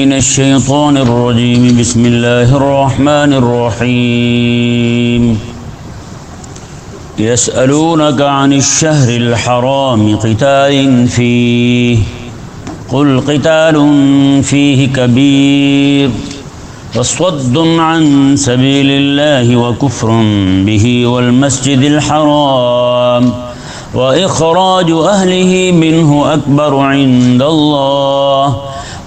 من الشيطان الرجيم. بسم الله الرحمن الرحيم. يسألونك عن الشهر الحرام قتال فيه. قل قتال فيه كبير. وصد عن سبيل الله وكفر به والمسجد الحرام. وإخراج أهله منه أكبر عند الله.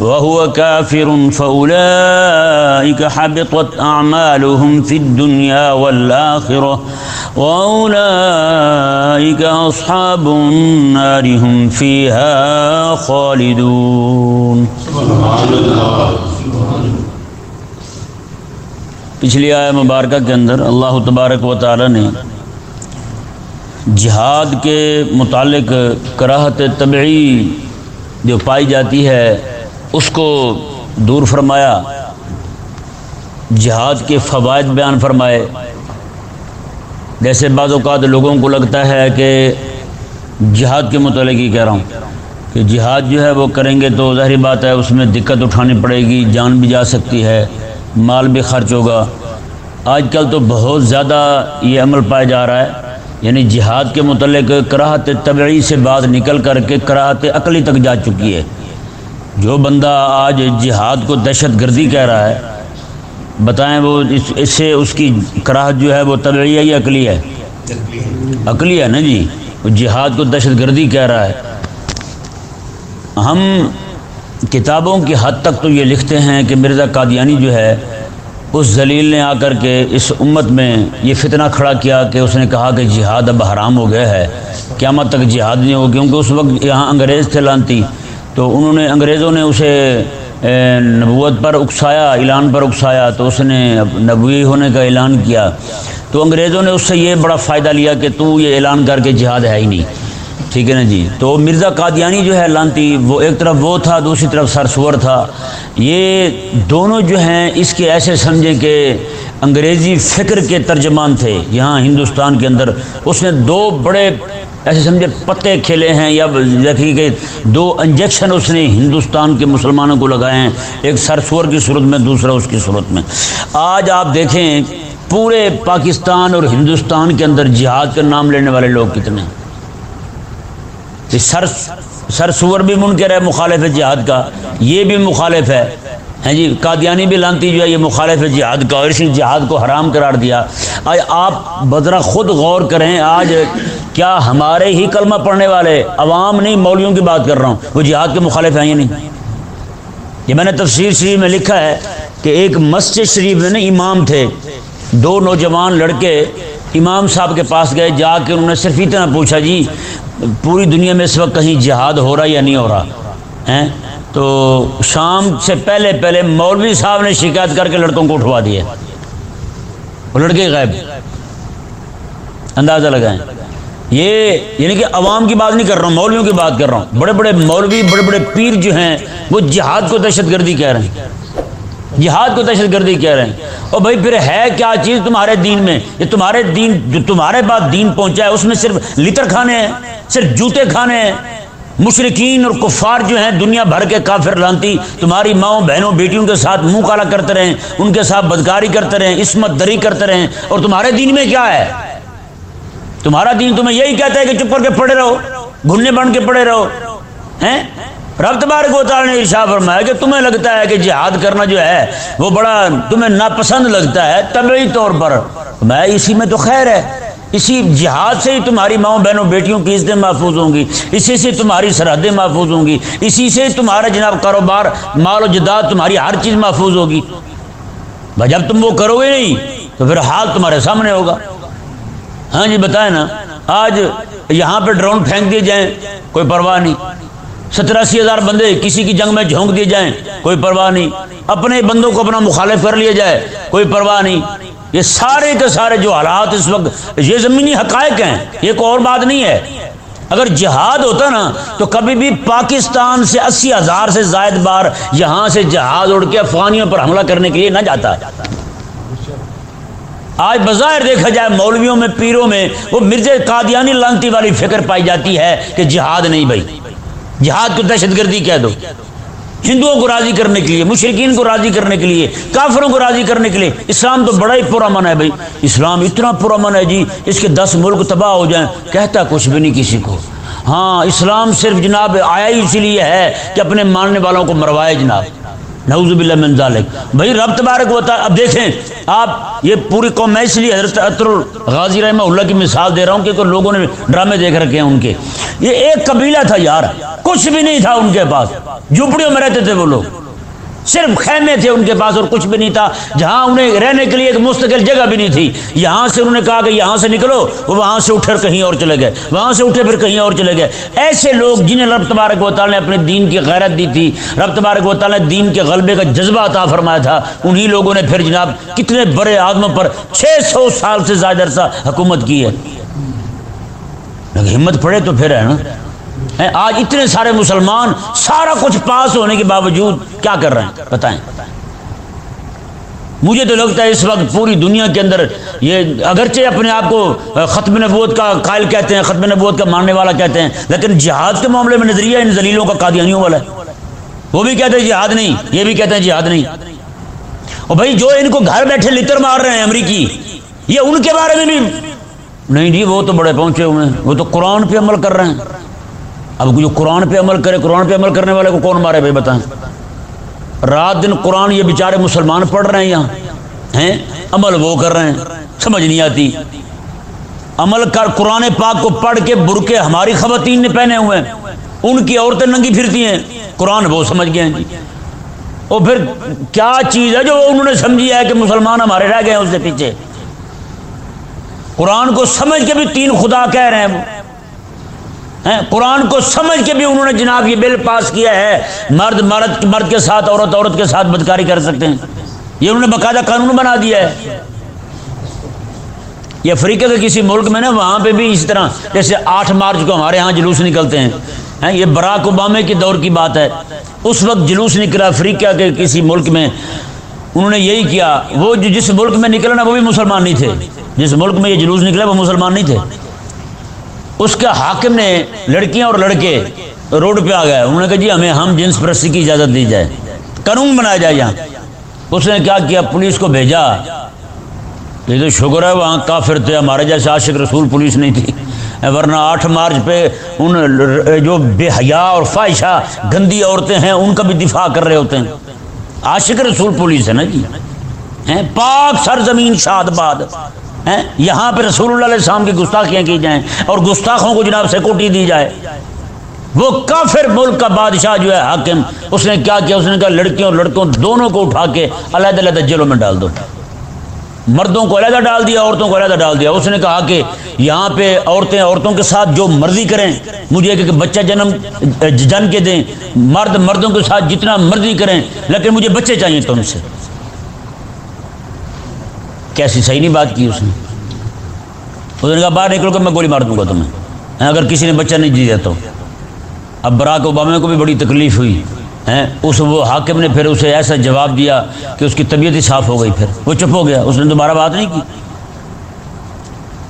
وهو كافر فأولئك حبطت أعمالهم في الدنيا والآخرة وأولئك أصحاب النار هم فيها خالدون. سبحان الله پچھلی آئے مبارکہ کے اندر اللہ تبارک و تعالی نے جہاد کے متعلق کراہت طبعی جو پائی جاتی ہے اس کو دور فرمایا، جہاد کے فوائد بیان فرمائے۔ جیسے بعض اوقات لوگوں کو لگتا ہے کہ جہاد کے متعلق ہی کہہ رہا ہوں، کہ جہاد جو ہے وہ کریں گے تو ظاہری بات ہے، اس میں دقت اٹھانی پڑے گی، جان بھی جا سکتی ہے، مال بھی خرچ ہوگا۔ آج کل تو بہت زیادہ یہ عمل پایا جا رہا ہے یعنی جہاد کے متعلق کراہت طبعی سے بات نکل کر کے کراہت عقلی تک جا چکی ہے۔ جو بندہ آج جہاد کو دہشت گردی کہہ رہا ہے، بتائیں وہ اس اس سے اس کی کراہت جو ہے وہ طبعی ہے یا عقلی ہے؟ عقلی ہے نا جی؟ وہ جہاد کو دہشت گردی کہہ رہا ہے۔ ہم کتابوں کی حد تک تو یہ لکھتے ہیں کہ مرزا قادیانی جو ہے، اس ذلیل نے آ کر کے اس امت میں یہ فتنہ کھڑا کیا کہ اس نے کہا کہ جہاد اب حرام ہو گیا ہے۔ قیامت تک جہاد نہیں ہو کیونکہ اس وقت یہاں انگریز تھے لانتی۔ تو انہوں نے انگریزوں نے اسے نبوت پر اکسایا، اعلان پر اکسایا، تو اس نے نبوی ہونے کا اعلان کیا۔ تو انگریزوں نے اس سے یہ بڑا فائدہ لیا کہ تو یہ اعلان کر کے جہاد ہے ہی نہیں۔ ٹھیک ہے نا جی؟ تو مرزا قادیانی جو ہے لانتی، وہ ایک طرف وہ تھا، دوسری طرف سرسور تھا۔ یہ دونوں جو ہیں، اس کے ایسے سمجھیں کہ انگریزی فکر کے ترجمان تھے۔ یہاں ہندوستان کے اندر اس نے دو بڑے ایسے سمجھے پتے کھیلے ہیں یا دیکھیے کہ دو انجیکشن اس نے ہندوستان کے مسلمانوں کو لگائے ہیں، ایک سرسور کی صورت میں، دوسرا اس کی صورت میں۔ آج آپ دیکھیں پورے پاکستان اور ہندوستان کے اندر جہاد کا نام لینے والے لوگ کتنے ہیں۔ سر سر سور بھی منکر ہے، مخالف ہے جہاد کا۔ یہ بھی مخالف ہے۔ ہیں جی قادیانی بھی لانتی جو ہے، یہ مخالف ہے جہاد کا اور اسی جہاد کو حرام قرار دیا۔ آج آپ بدرا خود غور کریں، آج کیا ہمارے ہی کلمہ پڑھنے والے، عوام نہیں مولویوں کی بات کر رہا ہوں۔ وہ جہاد کے مخالف ہیں یا نہیں؟ یہ میں نے تفسیر شریف میں لکھا ہے کہ ایک مسجد شریف میں نا امام تھے۔ دو نوجوان لڑکے امام صاحب کے پاس گئے، جا کے انہوں نے صرف اتنا پوچھا جی پوری دنیا میں اس وقت کہیں جہاد ہو رہا یا نہیں ہو رہا؟ ہیں؟ تو شام سے پہلے پہلے مولوی صاحب نے شکایت کر کے لڑکوں کو اٹھوا دیا وہ لڑکے غائب۔ اندازہ لگائیں۔ یہ یعنی کہ عوام کی بات نہیں کر رہا ہوں، مولویوں کی بات کر رہا ہوں۔ بڑے بڑے مولوی، بڑے بڑے پیر جو ہیں، وہ جہاد کو دہشت گردی کہہ رہے ہیں۔ جہاد کو دہشت گردی کہہ رہے ہیں۔ اور بھائی، پھر ہے کیا چیز تمہارے دین میں؟ یہ تمہارے دین، جو تمہارے بعد دین پہنچا ہے، اس میں صرف لطر کھانے ہیں، صرف جوتے کھانے ہیں۔ مشرقین اور کفار جو ہیں، دنیا بھر کے کافر لانتی، تمہاری ماؤں، بہنوں، بیٹیوں کے ساتھ منہ کالا کرتے رہیں، ان کے ساتھ بدکاری کرتے رہیں، عصمت دری کرتے رہیں، اور تمہارے دین میں کیا ہے؟ تمہارا دین تمہیں یہی کہتا ہے کہ چپ کر کے پڑے رہو، گھننے بن کے پڑے رہو، ہیں؟ رب تبارک و تعالی نے ارشاد فرمایا کہ تمہیں لگتا ہے کہ جہاد کرنا جو ہے، وہ بڑا تمہیں ناپسند لگتا ہے، طبعی طور پر۔ میں اسی میں تو خیر ہے۔ اسی جہاد سے ہی تمہاری ماؤں بہنوں بیٹیوں کی عزتیں محفوظ ہوں گی، اسی سے تمہاری سرحدیں محفوظ ہوں گی، اسی سے تمہارا جناب کاروبار، مال و جداد، تمہاری ہر چیز محفوظ ہوگی۔ بھائی جب تم وہ کرو گے نہیں، تو پھر حال تمہارے سامنے ہوگا۔ ہاں جی بتائیں نا، آج یہاں پہ ڈرون پھینک دیے جائیں، کوئی پرواہ نہیں۔ ستر اسی ہزار بندے کسی کی جنگ میں جھونک دیے جائیں، کوئی پرواہ نہیں۔ اپنے بندوں کو اپنا مخالف کر لیا جائے، کوئی پرواہ نہیں۔ یہ سارے کے سارے جو حالات اس وقت، یہ زمینی حقائق ہیں، یہ کوئی اور بات نہیں ہے۔ اگر جہاد ہوتا نا، تو کبھی بھی پاکستان سے اسی ہزار سے زائد بار یہاں سے جہاز اڑ کے افغانیوں پر حملہ کرنے کے لیے نہ جاتا۔ آج بظاہر دیکھا جائے، مولویوں میں، پیروں میں، وہ مرزے قادیانی لانتی والی فکر پائی جاتی ہے کہ جہاد نہیں بھائی۔ جہاد کو دہشت گردی کہہ دو۔ ہندوؤں کو راضی کرنے کے لیے مشرقین کو راضی کرنے کے لیے، کافروں کو راضی کرنے کے لیے۔ اسلام تو بڑا ہی پرامن ہے بھائی۔ اسلام اتنا پرامن ہے جی اس کے دس ملک تباہ ہو جائیں، کہتا کچھ بھی نہیں کسی کو۔ ہاں اسلام صرف جناب آیا ہی اسی لیے ہے کہ اپنے ماننے والوں کو مروائے جناب۔ نعوذ باللہ من ذالک۔ بھائی رب تبارک ہوتا اب دیکھیں، آپ یہ پوری قوم، میں اس لیے حضرت عطر غازی رحمہ اللہ کی مثال دے رہا ہوں کہ لوگوں نے ڈرامے دیکھ رکھے ہیں ان کے۔ یہ ایک قبیلہ تھا یار، کچھ بھی نہیں تھا ان کے پاس۔ جھوپڑیوں میں رہتے تھے وہ لوگ۔ صرف خیمے تھے ان کے پاس اور کچھ بھی نہیں تھا۔ جہاں انہیں رہنے کے لیے ایک مستقل جگہ بھی نہیں تھی۔ یہاں سے انہوں نے کہا کہ یہاں سے نکلو، وہ وہاں سے اٹھے کہیں اور چلے گئے۔ وہاں سے اٹھے، پھر کہیں اور چلے گئے۔ ایسے لوگ جنہیں رب تبارک و تعالیٰ نے اپنے دین کی غیرت دی تھی، رب تبارک و تعالیٰ نے دین کے غلبے کا جذبہ عطا فرمایا تھا۔ انہی لوگوں نے پھر جناب کتنے بڑے آدموں پر چھ سو سال سے زیادہ عرصہ حکومت کی ہے۔ ہمت پڑے تو پھر ہے نا۔ آج اتنے سارے مسلمان سارا کچھ پاس ہونے کے باوجود کیا کر رہے ہیں؟ بتائیں۔ مجھے تو لگتا ہے اس وقت پوری دنیا کے اندر یہ اگرچہ اپنے آپ کو ختم نبوت کا قائل کہتے ہیں، ختم نبوت کا ماننے والا کہتے ہیں، لیکن جہاد کے معاملے میں نظریہ ان زلیلوں کا قادیانیوں والا ہے۔ وہ بھی کہتے ہیں جہاد نہیں، یہ بھی کہتے ہیں جہاد نہیں۔ اور بھائی جو ان کو گھر بیٹھے لطر مار رہے ہیں امریکی، یہ ان کے بارے میں بھی نہیں جی وہ تو بڑے پہنچے ہوئے ہیں، وہ تو قرآن پہ عمل کر رہے ہیں۔ اب جو قرآن پہ عمل کرے، قرآن پہ عمل کرنے والے کو کون مارے بھائی بتائیں رات دن قرآن یہ بیچارے مسلمان پڑھ رہے ہیں یہاں، ہیں؟ عمل وہ کر رہے ہیں، سمجھ نہیں آتی۔ عمل کر قرآن پاک کو پڑھ کے برکے ہماری خواتین نے پہنے ہوئے ہیں۔ ان کی عورتیں ننگی پھرتی ہیں۔ قرآن وہ سمجھ گئے ہیں۔ جی اور پھر کیا چیز ہے جو انہوں نے سمجھی ہے کہ مسلمان ہمارے رہ گئے ہیں اس سے پیچھے؟ قرآن کو سمجھ کے بھی تین خدا کہہ رہے ہیں۔ وہ قرآن کو سمجھ کے بھی انہوں نے جناب یہ بل پاس کیا ہے۔ مرد مرد مرد کے ساتھ عورت عورت کے ساتھ بدکاری کر سکتے ہیں۔ یہ انہوں نے باقاعدہ قانون بنا دیا ہے۔ یہ افریقہ کے کسی ملک میں نا، وہاں پہ بھی اسی طرح، جیسے آٹھ مارچ کو ہمارے ہاں جلوس نکلتے ہیں۔ یہ براک اوبامے کے دور کی بات ہے۔ اس وقت جلوس نکلا افریقہ کے کسی ملک میں۔ انہوں نے یہی کیا۔ وہ جو جس ملک میں نکلا نا، وہ بھی مسلمان نہیں تھے۔ جس ملک میں یہ جلوس نکلا، وہ مسلمان نہیں تھے۔ اس کے حاکم نے لڑکیاں اور لڑکے روڈ پہ آ گئے۔ انہوں نے کہا جی ہمیں ہم جنس پرستی کی اجازت دی جائے۔ قانون بنایا جائے یہاں۔ اس نے کیا کیا پولیس کو بھیجا۔ یہ تو شکر ہے، وہاں کافر تھے، ہمارے جیسے عاشق رسول پولیس نہیں تھی۔ ورنہ آٹھ مارچ پہ ان جو بے حیا اور فائشہ گندی عورتیں ہیں، ان کا بھی دفاع کر رہے ہوتے ہیں۔ عاشق رسول پولیس ہے نا جی۔ پاک سر زمین شاد باد۔ یہاں پہ رسول اللہ علیہ السلام کی گستاخیاں کی جائیں اور گستاخوں کو جناب سیکورٹی دی جائے۔ وہ کافر ملک کا بادشاہ جو ہے حاکم، اس نے کیا کیا؟ اس نے کہا لڑکیوں اور لڑکوں دونوں کو اٹھا کے علیحدہ علیحدہ جیلوں میں ڈال دو۔ مردوں کو علیحدہ ڈال دیا، عورتوں کو علیحدہ ڈال دیا۔ اس نے کہا کہ یہاں پہ عورتیں عورتوں کے ساتھ جو مرضی کریں، مجھے کہ بچہ جنم، جن کے دیں۔ مرد مردوں کے ساتھ جتنا مرضی کریں، لیکن مجھے بچے چاہیے تو ان سے۔ کیسی صحیح نہیں بات کی اس نے۔ اس نے کہا باہر نکلو کہ میں گولی مار دوں گا تمہیں۔ اگر کسی نے بچہ نہیں دیا تو۔ اب براک اوبامہ کو بھی بڑی تکلیف ہوئی۔ اس وہ حاکم نے پھر اسے ایسا جواب دیا کہ اس کی طبیعت ہی صاف ہو گئی پھر۔ وہ چپ ہو گیا، اس نے دوبارہ بات نہیں کی۔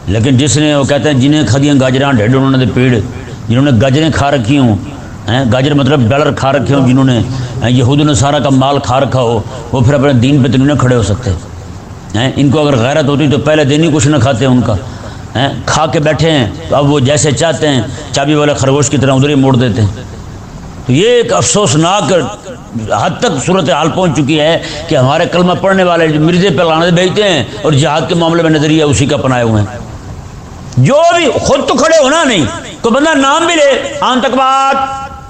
لیکن جس نے وہ کہتے ہیں جنہیں کھدیاں گاجراں ڈھیڈ انہوں نے پیڑ، جنہوں نے گاجریں کھا رکھی ہوں۔ گاجر مطلب ڈالر کھا رکھے ہوں جنہوں نے۔ یہود نصارہ کا مال کھا رکھا ہو، وہ پھر اپنے دین پہ تو نہیں کھڑے ہو سکتے۔ ان کو اگر غیرت ہوتی تو پہلے دن ہی کچھ نہ کھاتے ان کا کھا کے بیٹھے ہیں، تو اب وہ جیسے چاہتے ہیں، چابی والے خرگوش کی طرح ادھر ہی موڑ دیتے ہیں۔ تو یہ ایک افسوسناک حد تک صورت حال پہنچ چکی ہے کہ ہمارے کلمہ پڑھنے والے جو مرزے پہ لانے بھیجتے ہیں اور جہاد کے معاملے میں نظریہ اسی کا اپنائے ہوئے ہیں۔ جو بھی خود تو کھڑے ہونا نہیں تو بندہ نام بھی لے آنتکواد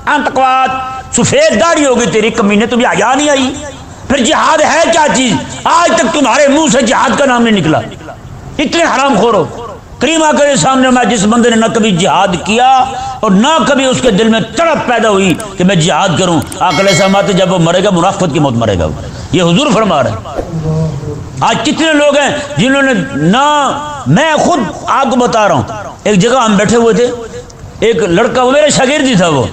آنتکواد سفید داڑھی ہوگی تیری، کمینے تمہیں آیا نہیں آئی۔ پھر جہاد ہے کیا چیز؟ آج تک تمہارے منہ سے جہاد کا نام نہیں نکلا۔ اتنے حرام خورو۔ کریما کے سامنے میں جس بندے نے نہ کبھی جہاد کیا اور نہ کبھی اس کے دل میں تڑپ پیدا ہوئی کہ میں جہاد کروں آکل ایسا جب وہ مرے گا، منافقت کی موت مرے گا۔ یہ حضور فرما رہے آج کتنے لوگ ہیں جنہوں نے نہ میں خود آپ کو بتا رہا ہوں۔ ایک جگہ ہم بیٹھے ہوئے تھے، ایک لڑکا، وہ میرے شاگرد ہی تھا وہ۔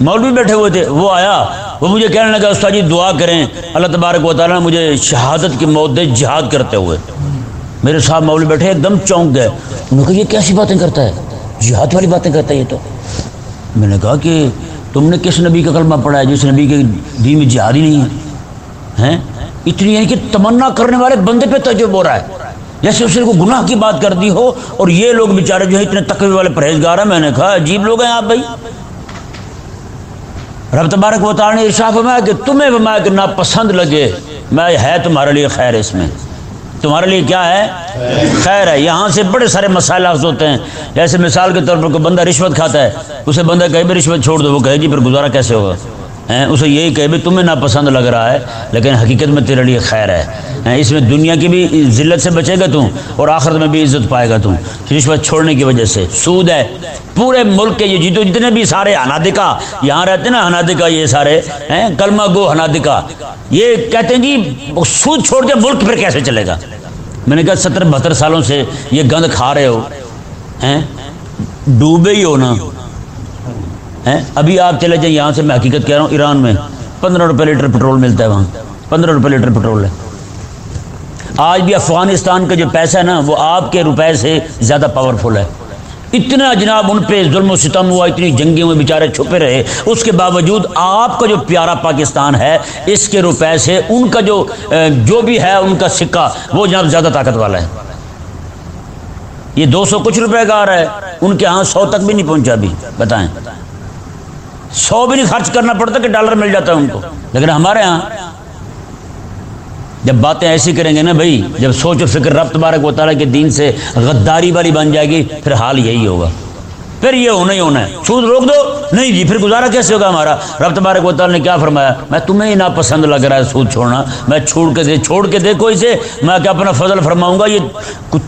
مولوی بیٹھے ہوئے تھے، وہ آیا۔ وہ مجھے کہنے لگا استاد جی دعا کریں. اللہ تبارک و تعالیٰ نے مجھے شہادت کی موت دے جہاد کرتے ہوئے میرے صاحب مولوی بیٹھے، ایک دم چونک گئے۔ انہوں نے کہا، یہ کیسی باتیں کرتا ہے؟ جہاد والی باتیں کرتا ہے یہ تو. میں نے کہا کہ تم نے کس نبی کا کلمہ پڑھا ہے جس نبی کے دین میں جہاد ہی نہیں ہے؟ ہیں؟ اتنی یعنی کہ تمنا کرنے والے بندے پہ تجربہ ہو رہا ہے۔ جیسے اس نے کوئی گناہ کی بات کر دی ہو اور یہ لوگ بیچارے جو ہے اتنے تقوی والے پرہیزگار ہیں، میں نے کہا، عجیب لوگ ہیں آپ بھائی۔ رب تبارک و تعالی نے ارشاد فرمایا کہ تمہیں فرمایا کہ ناپسند لگے، میں ہے تمہارے لیے خیر اس میں۔ تمہارے لیے کیا ہے؟ خیر ہے۔ یہاں سے بڑے سارے مسائل حاصل ہوتے ہیں۔ جیسے مثال کے طور پر کوئی بندہ رشوت کھاتا ہے، اسے بندہ کہیں بھی رشوت چھوڑ دو، وہ کہے جی پھر گزارا کیسے ہوگا؟ اسے یہی کہے بھی تمہیں ناپسند لگ رہا ہے، لیکن حقیقت میں تیرے لیے خیر ہے۔ اس میں دنیا کی بھی ذلت سے بچے گا تم اور آخرت میں بھی عزت پائے گا تم رشوت چھوڑنے کی وجہ سے۔ سود ہے۔ پورے ملک کے یہ جیتو جتنے بھی سارے ہنادکا، یہاں رہتے ہیں نا ہنادکا یہ سارے، ہیں، کلمہ گو ہنادکا۔ یہ کہتے ہیں جی سود چھوڑ کے ملک پھر کیسے چلے گا؟ میں نے کہا ستر بہتر سالوں سے یہ گند کھا رہے ہو۔ ہیں، ڈوبے ہی ہو نا۔ ابھی آپ چلے جائیں، یہاں سے میں حقیقت کہہ رہا ہوں، ایران میں پندرہ روپے لیٹر پٹرول ملتا ہے وہاں۔ پندرہ روپے لیٹر پٹرول ہے۔ آج بھی افغانستان کا جو پیسہ ہے نا، وہ آپ کے روپے سے زیادہ پاورفل ہے۔ اتنا جناب ان پہ ظلم و ستم ہوا، اتنی جنگیں ہوئے بیچارے چھپے رہے۔ اس کے باوجود آپ کا جو پیارا پاکستان ہے، اس کے روپے سے ان کا جو جو بھی ہے ان کا سکہ، وہ جناب زیادہ طاقت والا ہے۔ یہ دو سو کچھ روپے کا آ رہا ہے، ان کے ہاں سو تک بھی نہیں پہنچا بھی بتائیں۔ سو بھی نہیں خرچ کرنا پڑتا کہ ڈالر مل جاتا ہے ان کو۔ لیکن ہمارے ہاں جب باتیں ایسی کریں گے نا بھائی، جب سوچ و فکر رب تبارک و تعالیٰ کے دین سے غداری والی بن جائے گی، پھر حال یہی ہوگا۔ پھر یہ ہونا ہی ہونا ہے۔ سود روک دو۔ نہیں جی پھر گزارا کیسے ہوگا ہمارا؟ رب تبارک و تعالیٰ نے کیا فرمایا؟ میں تمہیں ہی ناپسند لگ رہا ہے سود چھوڑنا۔ میں چھوڑ کے دے چھوڑ کے دیکھو اسے۔ میں کیا اپنا فضل فرماؤں گا۔ یہ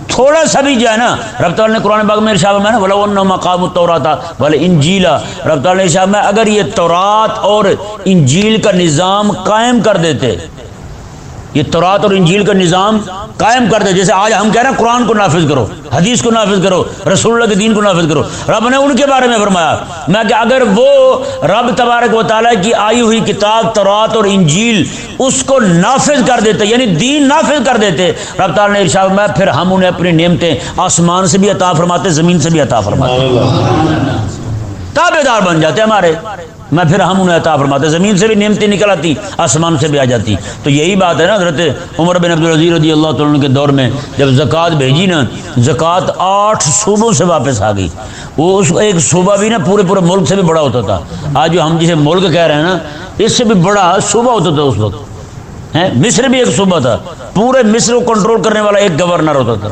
تھوڑا سا بھی جو ہے نا، رب تعالیٰ نے قرآن باغ میں ارشاد میں نا بولا مقام التورات بولے انجیلا رب تعالیٰ نے ارشاد میں اگر یہ تورات اور انجیل کا نظام قائم کر دیتے یہ تورات اور انجیل کا نظام قائم کر دے جیسے آج ہم کہہ رہے ہیں قرآن کو نافذ کرو حدیث کو نافذ کرو رسول اللہ کے دین کو نافذ کرو۔ رب نے ان کے بارے میں فرمایا۔ میں کہ اگر وہ رب تبارک و تعالیٰ کی آئی ہوئی کتاب تورات اور انجیل اس کو نافذ کر دیتے یعنی دین نافذ کر دیتے رب تعالیٰ نے ارشاد میں پھر ہم انہیں اپنی نعمتیں آسمان سے بھی عطا فرماتے زمین سے بھی عطا فرماتے۔ تابے دار بن جاتے ہمارے۔ میں پھر ہم انہیں عطا فرماتے زمین سے بھی نعمتیں نکل آتی، آسمان سے بھی آ جاتی۔ تو یہی بات ہے نا حضرت عمر بن عبدالعزی رضی اللہ تعالیٰ کے دور میں جب زکوٰۃ بھیجی نا، زکوٰۃ آٹھ صوبوں سے واپس آ گئی۔ وہ اس ایک صوبہ بھی نا پورے پورے ملک سے بھی بڑا ہوتا تھا۔ آج جو ہم جسے ملک کہہ رہے ہیں نا، اس سے بھی بڑا صوبہ ہوتا تھا اس وقت۔ ہے مصر بھی ایک صوبہ تھا۔ پورے مصر کو کنٹرول کرنے والا ایک گورنر ہوتا تھا۔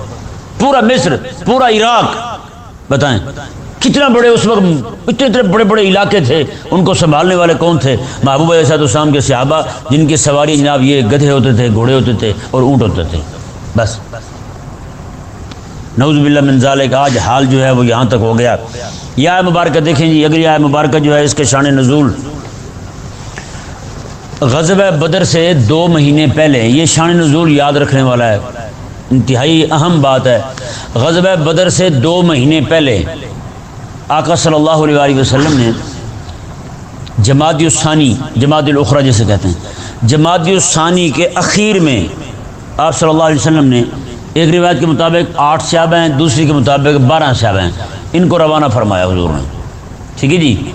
پورا مصر، پورا عراق۔ بتائیں۔ کتنا بڑے اس وقت اتنے اتنے بڑے بڑے علاقے تھے، ان کو سنبھالنے والے کون تھے؟ محبوب صاحب السلام کے صحابہ، جن کی سواری جناب یہ گدھے ہوتے تھے، گھوڑے ہوتے تھے اور اونٹ ہوتے تھے۔ بس۔ نوز باللہ من ذالک، آج حال جو ہے وہ یہاں تک ہو گیا۔ یہ آئے مبارکہ دیکھیں جی اگر یہ آئے مبارکہ جو ہے اس کے شان نزول۔ غزب بدر سے دو مہینے پہلے، یہ شان نزول یاد رکھنے والا ہے۔ انتہائی اہم بات ہے۔ غزب بدر سے دو مہینے پہلے آقا صلی اللہ علیہ وسلم نے جماعت الثانی جماعت الاخرا جسے کہتے ہیں جماعت الثانی کے اخیر میں آپ صلی اللہ علیہ وسلم نے ایک روایت کے مطابق آٹھ صحابہ ہیں، دوسری کے مطابق بارہ صحابہ ہیں۔ ان کو روانہ فرمایا حضور نے۔ ٹھیک ہے جی؟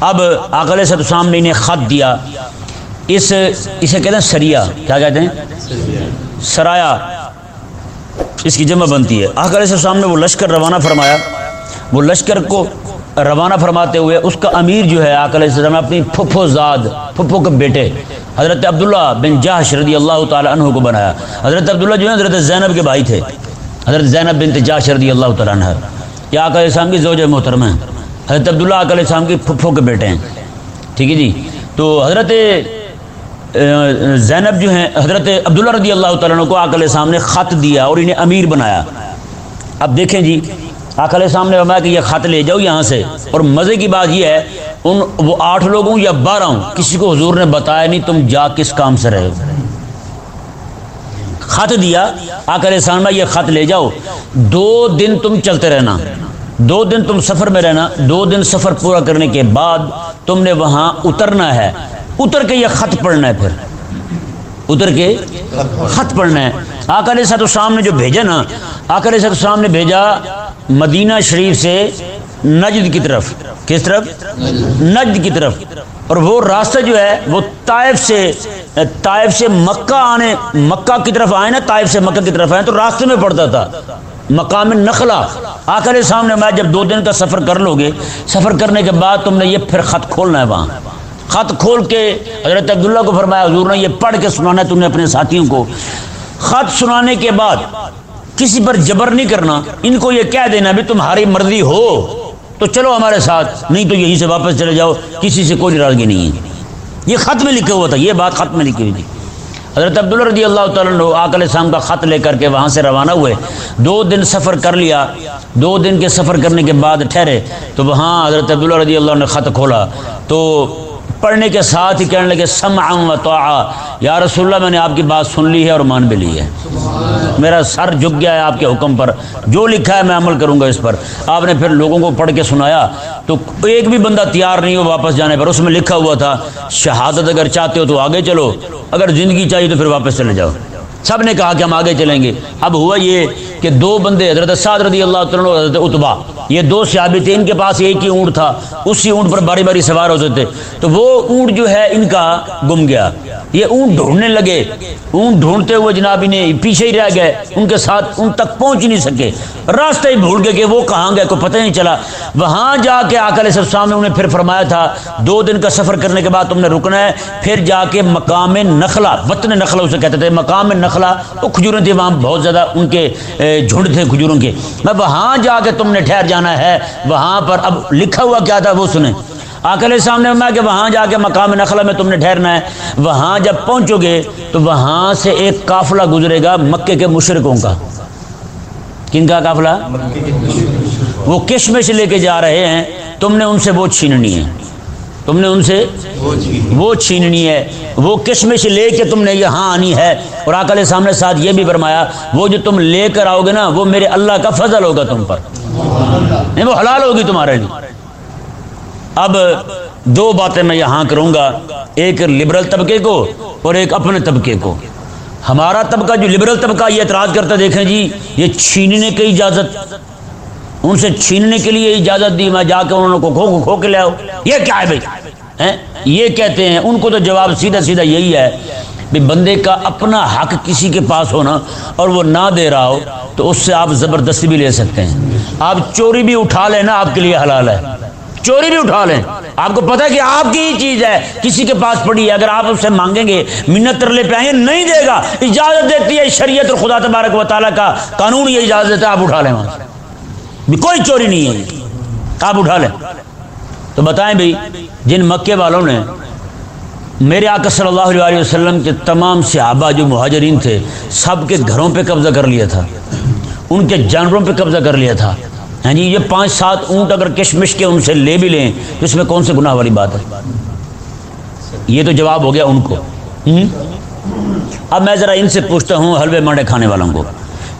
اب آکل السلام نے انہیں خط دیا۔ اس، اسے کہتے ہیں سریا کیا کہتے ہیں؟ سرایا۔ اس کی جمع بنتی ہے۔ آکل السلام نے وہ لشکر روانہ فرمایا۔ وہ لشکر کو روانہ فرماتے ہوئے اس کا امیر جو ہے آکل السلام اپنی پھپھو زاد، پھپھو کے بیٹے، حضرت عبداللہ بن جاہش رضی اللہ تعالیٰ عنہ کو بنایا۔ حضرت عبداللہ جو ہے حضرت زینب کے بھائی تھے۔ حضرت زینب بن جاہش رضی اللہ تعالیٰ عنہ۔ یہ آکل السلام کی زوج محترم ہیں۔ حضرت عبداللہ آکل السلام کی پھپھو کے بیٹے ہیں۔ ٹھیک ہے جی؟ تو حضرت زینب جو ہیں، حضرت عبداللہ رضی اللہ تعالیٰ عنہ کو آکل السلام نے خط دیا اور انہیں امیر بنایا۔ اب دیکھیں جی آکل سامنے فرمایا کہ یہ خط لے جاؤ یہاں سے۔ اور مزے کی بات یہ ہے، ان وہ آٹھ لوگ ہوں یا بارہ ہوں، کسی کو حضور نے بتایا نہیں تم جا کس کام سے رہے ہو۔ خط دیا آکل سامنے یہ خط لے جاؤ۔ دو دن تم چلتے رہنا، دو دن تم سفر میں رہنا، دو دن سفر پورا کرنے کے بعد تم نے وہاں اترنا ہے۔ اتر کے یہ خط پڑھنا ہے پھر۔ اتر کے خط پڑھنا ہے۔ آکر سات السلام نے جو بھیجا نا آکر سات السلام نے بھیجا مدینہ شریف سے نجد کی طرف. کس طرف؟ نجد کی طرف. اور وہ راستہ جو ہے، وہ طائف سے طائف سے مکہ آنے، مکہ کی طرف آئے نا، طائف سے مکہ کی طرف آئے، تو راستے میں پڑتا تھا۔ مقام نخلا آ کر سامنے میں جب دو دن کا سفر کر لو گے، سفر کرنے کے بعد تم نے یہ پھر خط کھولنا ہے وہاں۔ خط کھول کے حضرت عبداللہ کو فرمایا، حضور نے یہ پڑھ کے سنانا ہے تم نے اپنے ساتھیوں کو۔ خط سنانے کے بعد کسی پر جبر نہیں کرنا، ان کو یہ کہہ دینا بھی تمہاری مرضی ہو۔ تو چلو ہمارے ساتھ، نہیں تو یہیں سے واپس چلے جاؤ، کسی سے کوئی ناراضگی نہیں ہے۔ یہ خط میں لکھا ہوا تھا، یہ بات خط میں لکھی ہوئی تھی۔ حضرت عبداللہ رضی اللہ تعالیٰ آکل السلام کا خط لے کر کے وہاں سے روانہ ہوئے۔ دو دن سفر کر لیا۔ دو دن کے سفر کرنے کے بعد ٹھہرے۔ تو وہاں حضرت عبداللہ رضی اللہ نے خط کھولا۔ تو پڑھنے کے ساتھ ہی کہنے لگے، سمعا و تو یا رسول اللہ، میں نے آپ کی بات سن لی ہے اور مان بھی لی ہے۔ میرا سر جھک گیا ہے آپ کے حکم پر۔ جو لکھا ہے میں عمل کروں گا اس پر۔ آپ نے پھر لوگوں کو پڑھ کے سنایا۔ تو ایک بھی بندہ تیار نہیں ہو واپس جانے پر، اس میں لکھا ہوا تھا، شہادت اگر چاہتے ہو تو آگے چلو۔ اگر زندگی چاہیے تو پھر واپس چلے جاؤ۔ سب نے کہا کہ ہم آگے چلیں گے۔ اب ہوا یہ کہ دو بندے حضرت سعد رضی اللہ عنہ حضرت اتبا یہ دو صحابی تھے، ان کے پاس ایک ہی اونٹ تھا، اسی اونٹ پر باری باری سوار ہوتے تھے تو وہ اونٹ جو ہے، ان کا گم گیا۔ یہ اونٹ ڈھونڈنے لگے۔ اونٹ ڈھونڈتے ہوئے جناب انہیں پیچھے ہی رہ گئے۔ ان کے ساتھ ان تک پہنچ نہیں سکے۔ راستہ ہی بھول گئے کہ وہ کہاں گئے، کوئی پتہ نہیں چلا۔ وہاں جا کے آکل سب سامنے انہیں پھر فرمایا تھا، دو دن کا سفر کرنے کے بعد تم نے رکنا ہے، پھر جا کے مقام نخلا وطن نخلا اسے کہتے تھے۔ مقام نخلا وہ کھجوریں تھیں وہاں بہت زیادہ ان کے جھنڈ تھے کھجوروں کے۔ میں وہاں جا کے تم نے ٹھہر جانا ہے۔ وہاں پر اب لکھا ہوا کیا تھا وہ سنیں۔ آکل سامنے میں کہ وہاں جا کے مقام نخلا میں تم نے ٹھہرنا ہے۔ وہاں جب پہنچو گے تو وہاں سے ایک قافلہ گزرے گا مکے کے مشرقوں کا۔ کن کا قافلہ؟ وہ کشمش لے کے جا رہے ہیں۔ تم نے ان سے وہ چھیننی ہے۔ تم نے ان سے وہ چھیننی ہے۔ وہ کشمش لے کے تم نے یہاں آنی ہے۔ اور آکل سامنے ساتھ یہ بھی فرمایا، وہ جو تم لے کر آؤ گے نا، وہ میرے اللہ کا فضل ہوگا تم پر۔ نہیں، وہ حلال ہوگی تمہارے لیے۔ اب دو باتیں میں یہاں کروں گا، ایک لبرل طبقے کو اور ایک اپنے طبقے کو۔ ہمارا طبقہ جو لبرل طبقہ یہ اعتراض کرتا دیکھیں جی یہ چھیننے کی اجازت۔ ان سے چھیننے کے لیے اجازت دی، میں جا کے انہوں کو کھو کھو کے لے آؤ۔ یہ کیا ہے بھائی؟ یہ کہتے ہیں، ان کو تو جواب سیدھا سیدھا یہی ہے بھی بندے کا اپنا حق کسی کے پاس ہونا اور وہ نہ دے رہا ہو تو اس سے آپ زبردستی بھی لے سکتے ہیں۔ آپ چوری بھی اٹھا لینا آپ کے لیے حلال ہے۔ چوری بھی اٹھا لیں۔ آپ کو پتا ہے کہ آپ کی ہی چیز ہے، کسی کے پاس پڑی ہے۔ اگر آپ اس سے مانگیں گے، منت ترلے پہ آئیں، نہیں دے گا۔ اجازت دیتی ہے شریعت اور خدا تبارک و تعالیٰ کا قانون یہ اجازت دیتا ہے، آپ اٹھا لیں وہاں کوئی چوری نہیں ہے آپ اٹھا لیں۔ تو بتائیں بھائی، جن مکے والوں نے میرے آقا صلی اللہ علیہ وسلم کے تمام صحابہ جو مہاجرین تھے، سب کے گھروں پہ قبضہ کر لیا تھا۔ ان کے جانوروں پہ قبضہ کر لیا تھا۔ ہاں جی یہ پانچ سات اونٹ اگر کشمش کے ان سے لے بھی لیں، تو اس میں کون سے گناہ والی بات ہے؟ یہ تو جواب ہو گیا ان کو۔ اب میں ذرا ان سے پوچھتا ہوں حلوے مانڈے کھانے والوں کو۔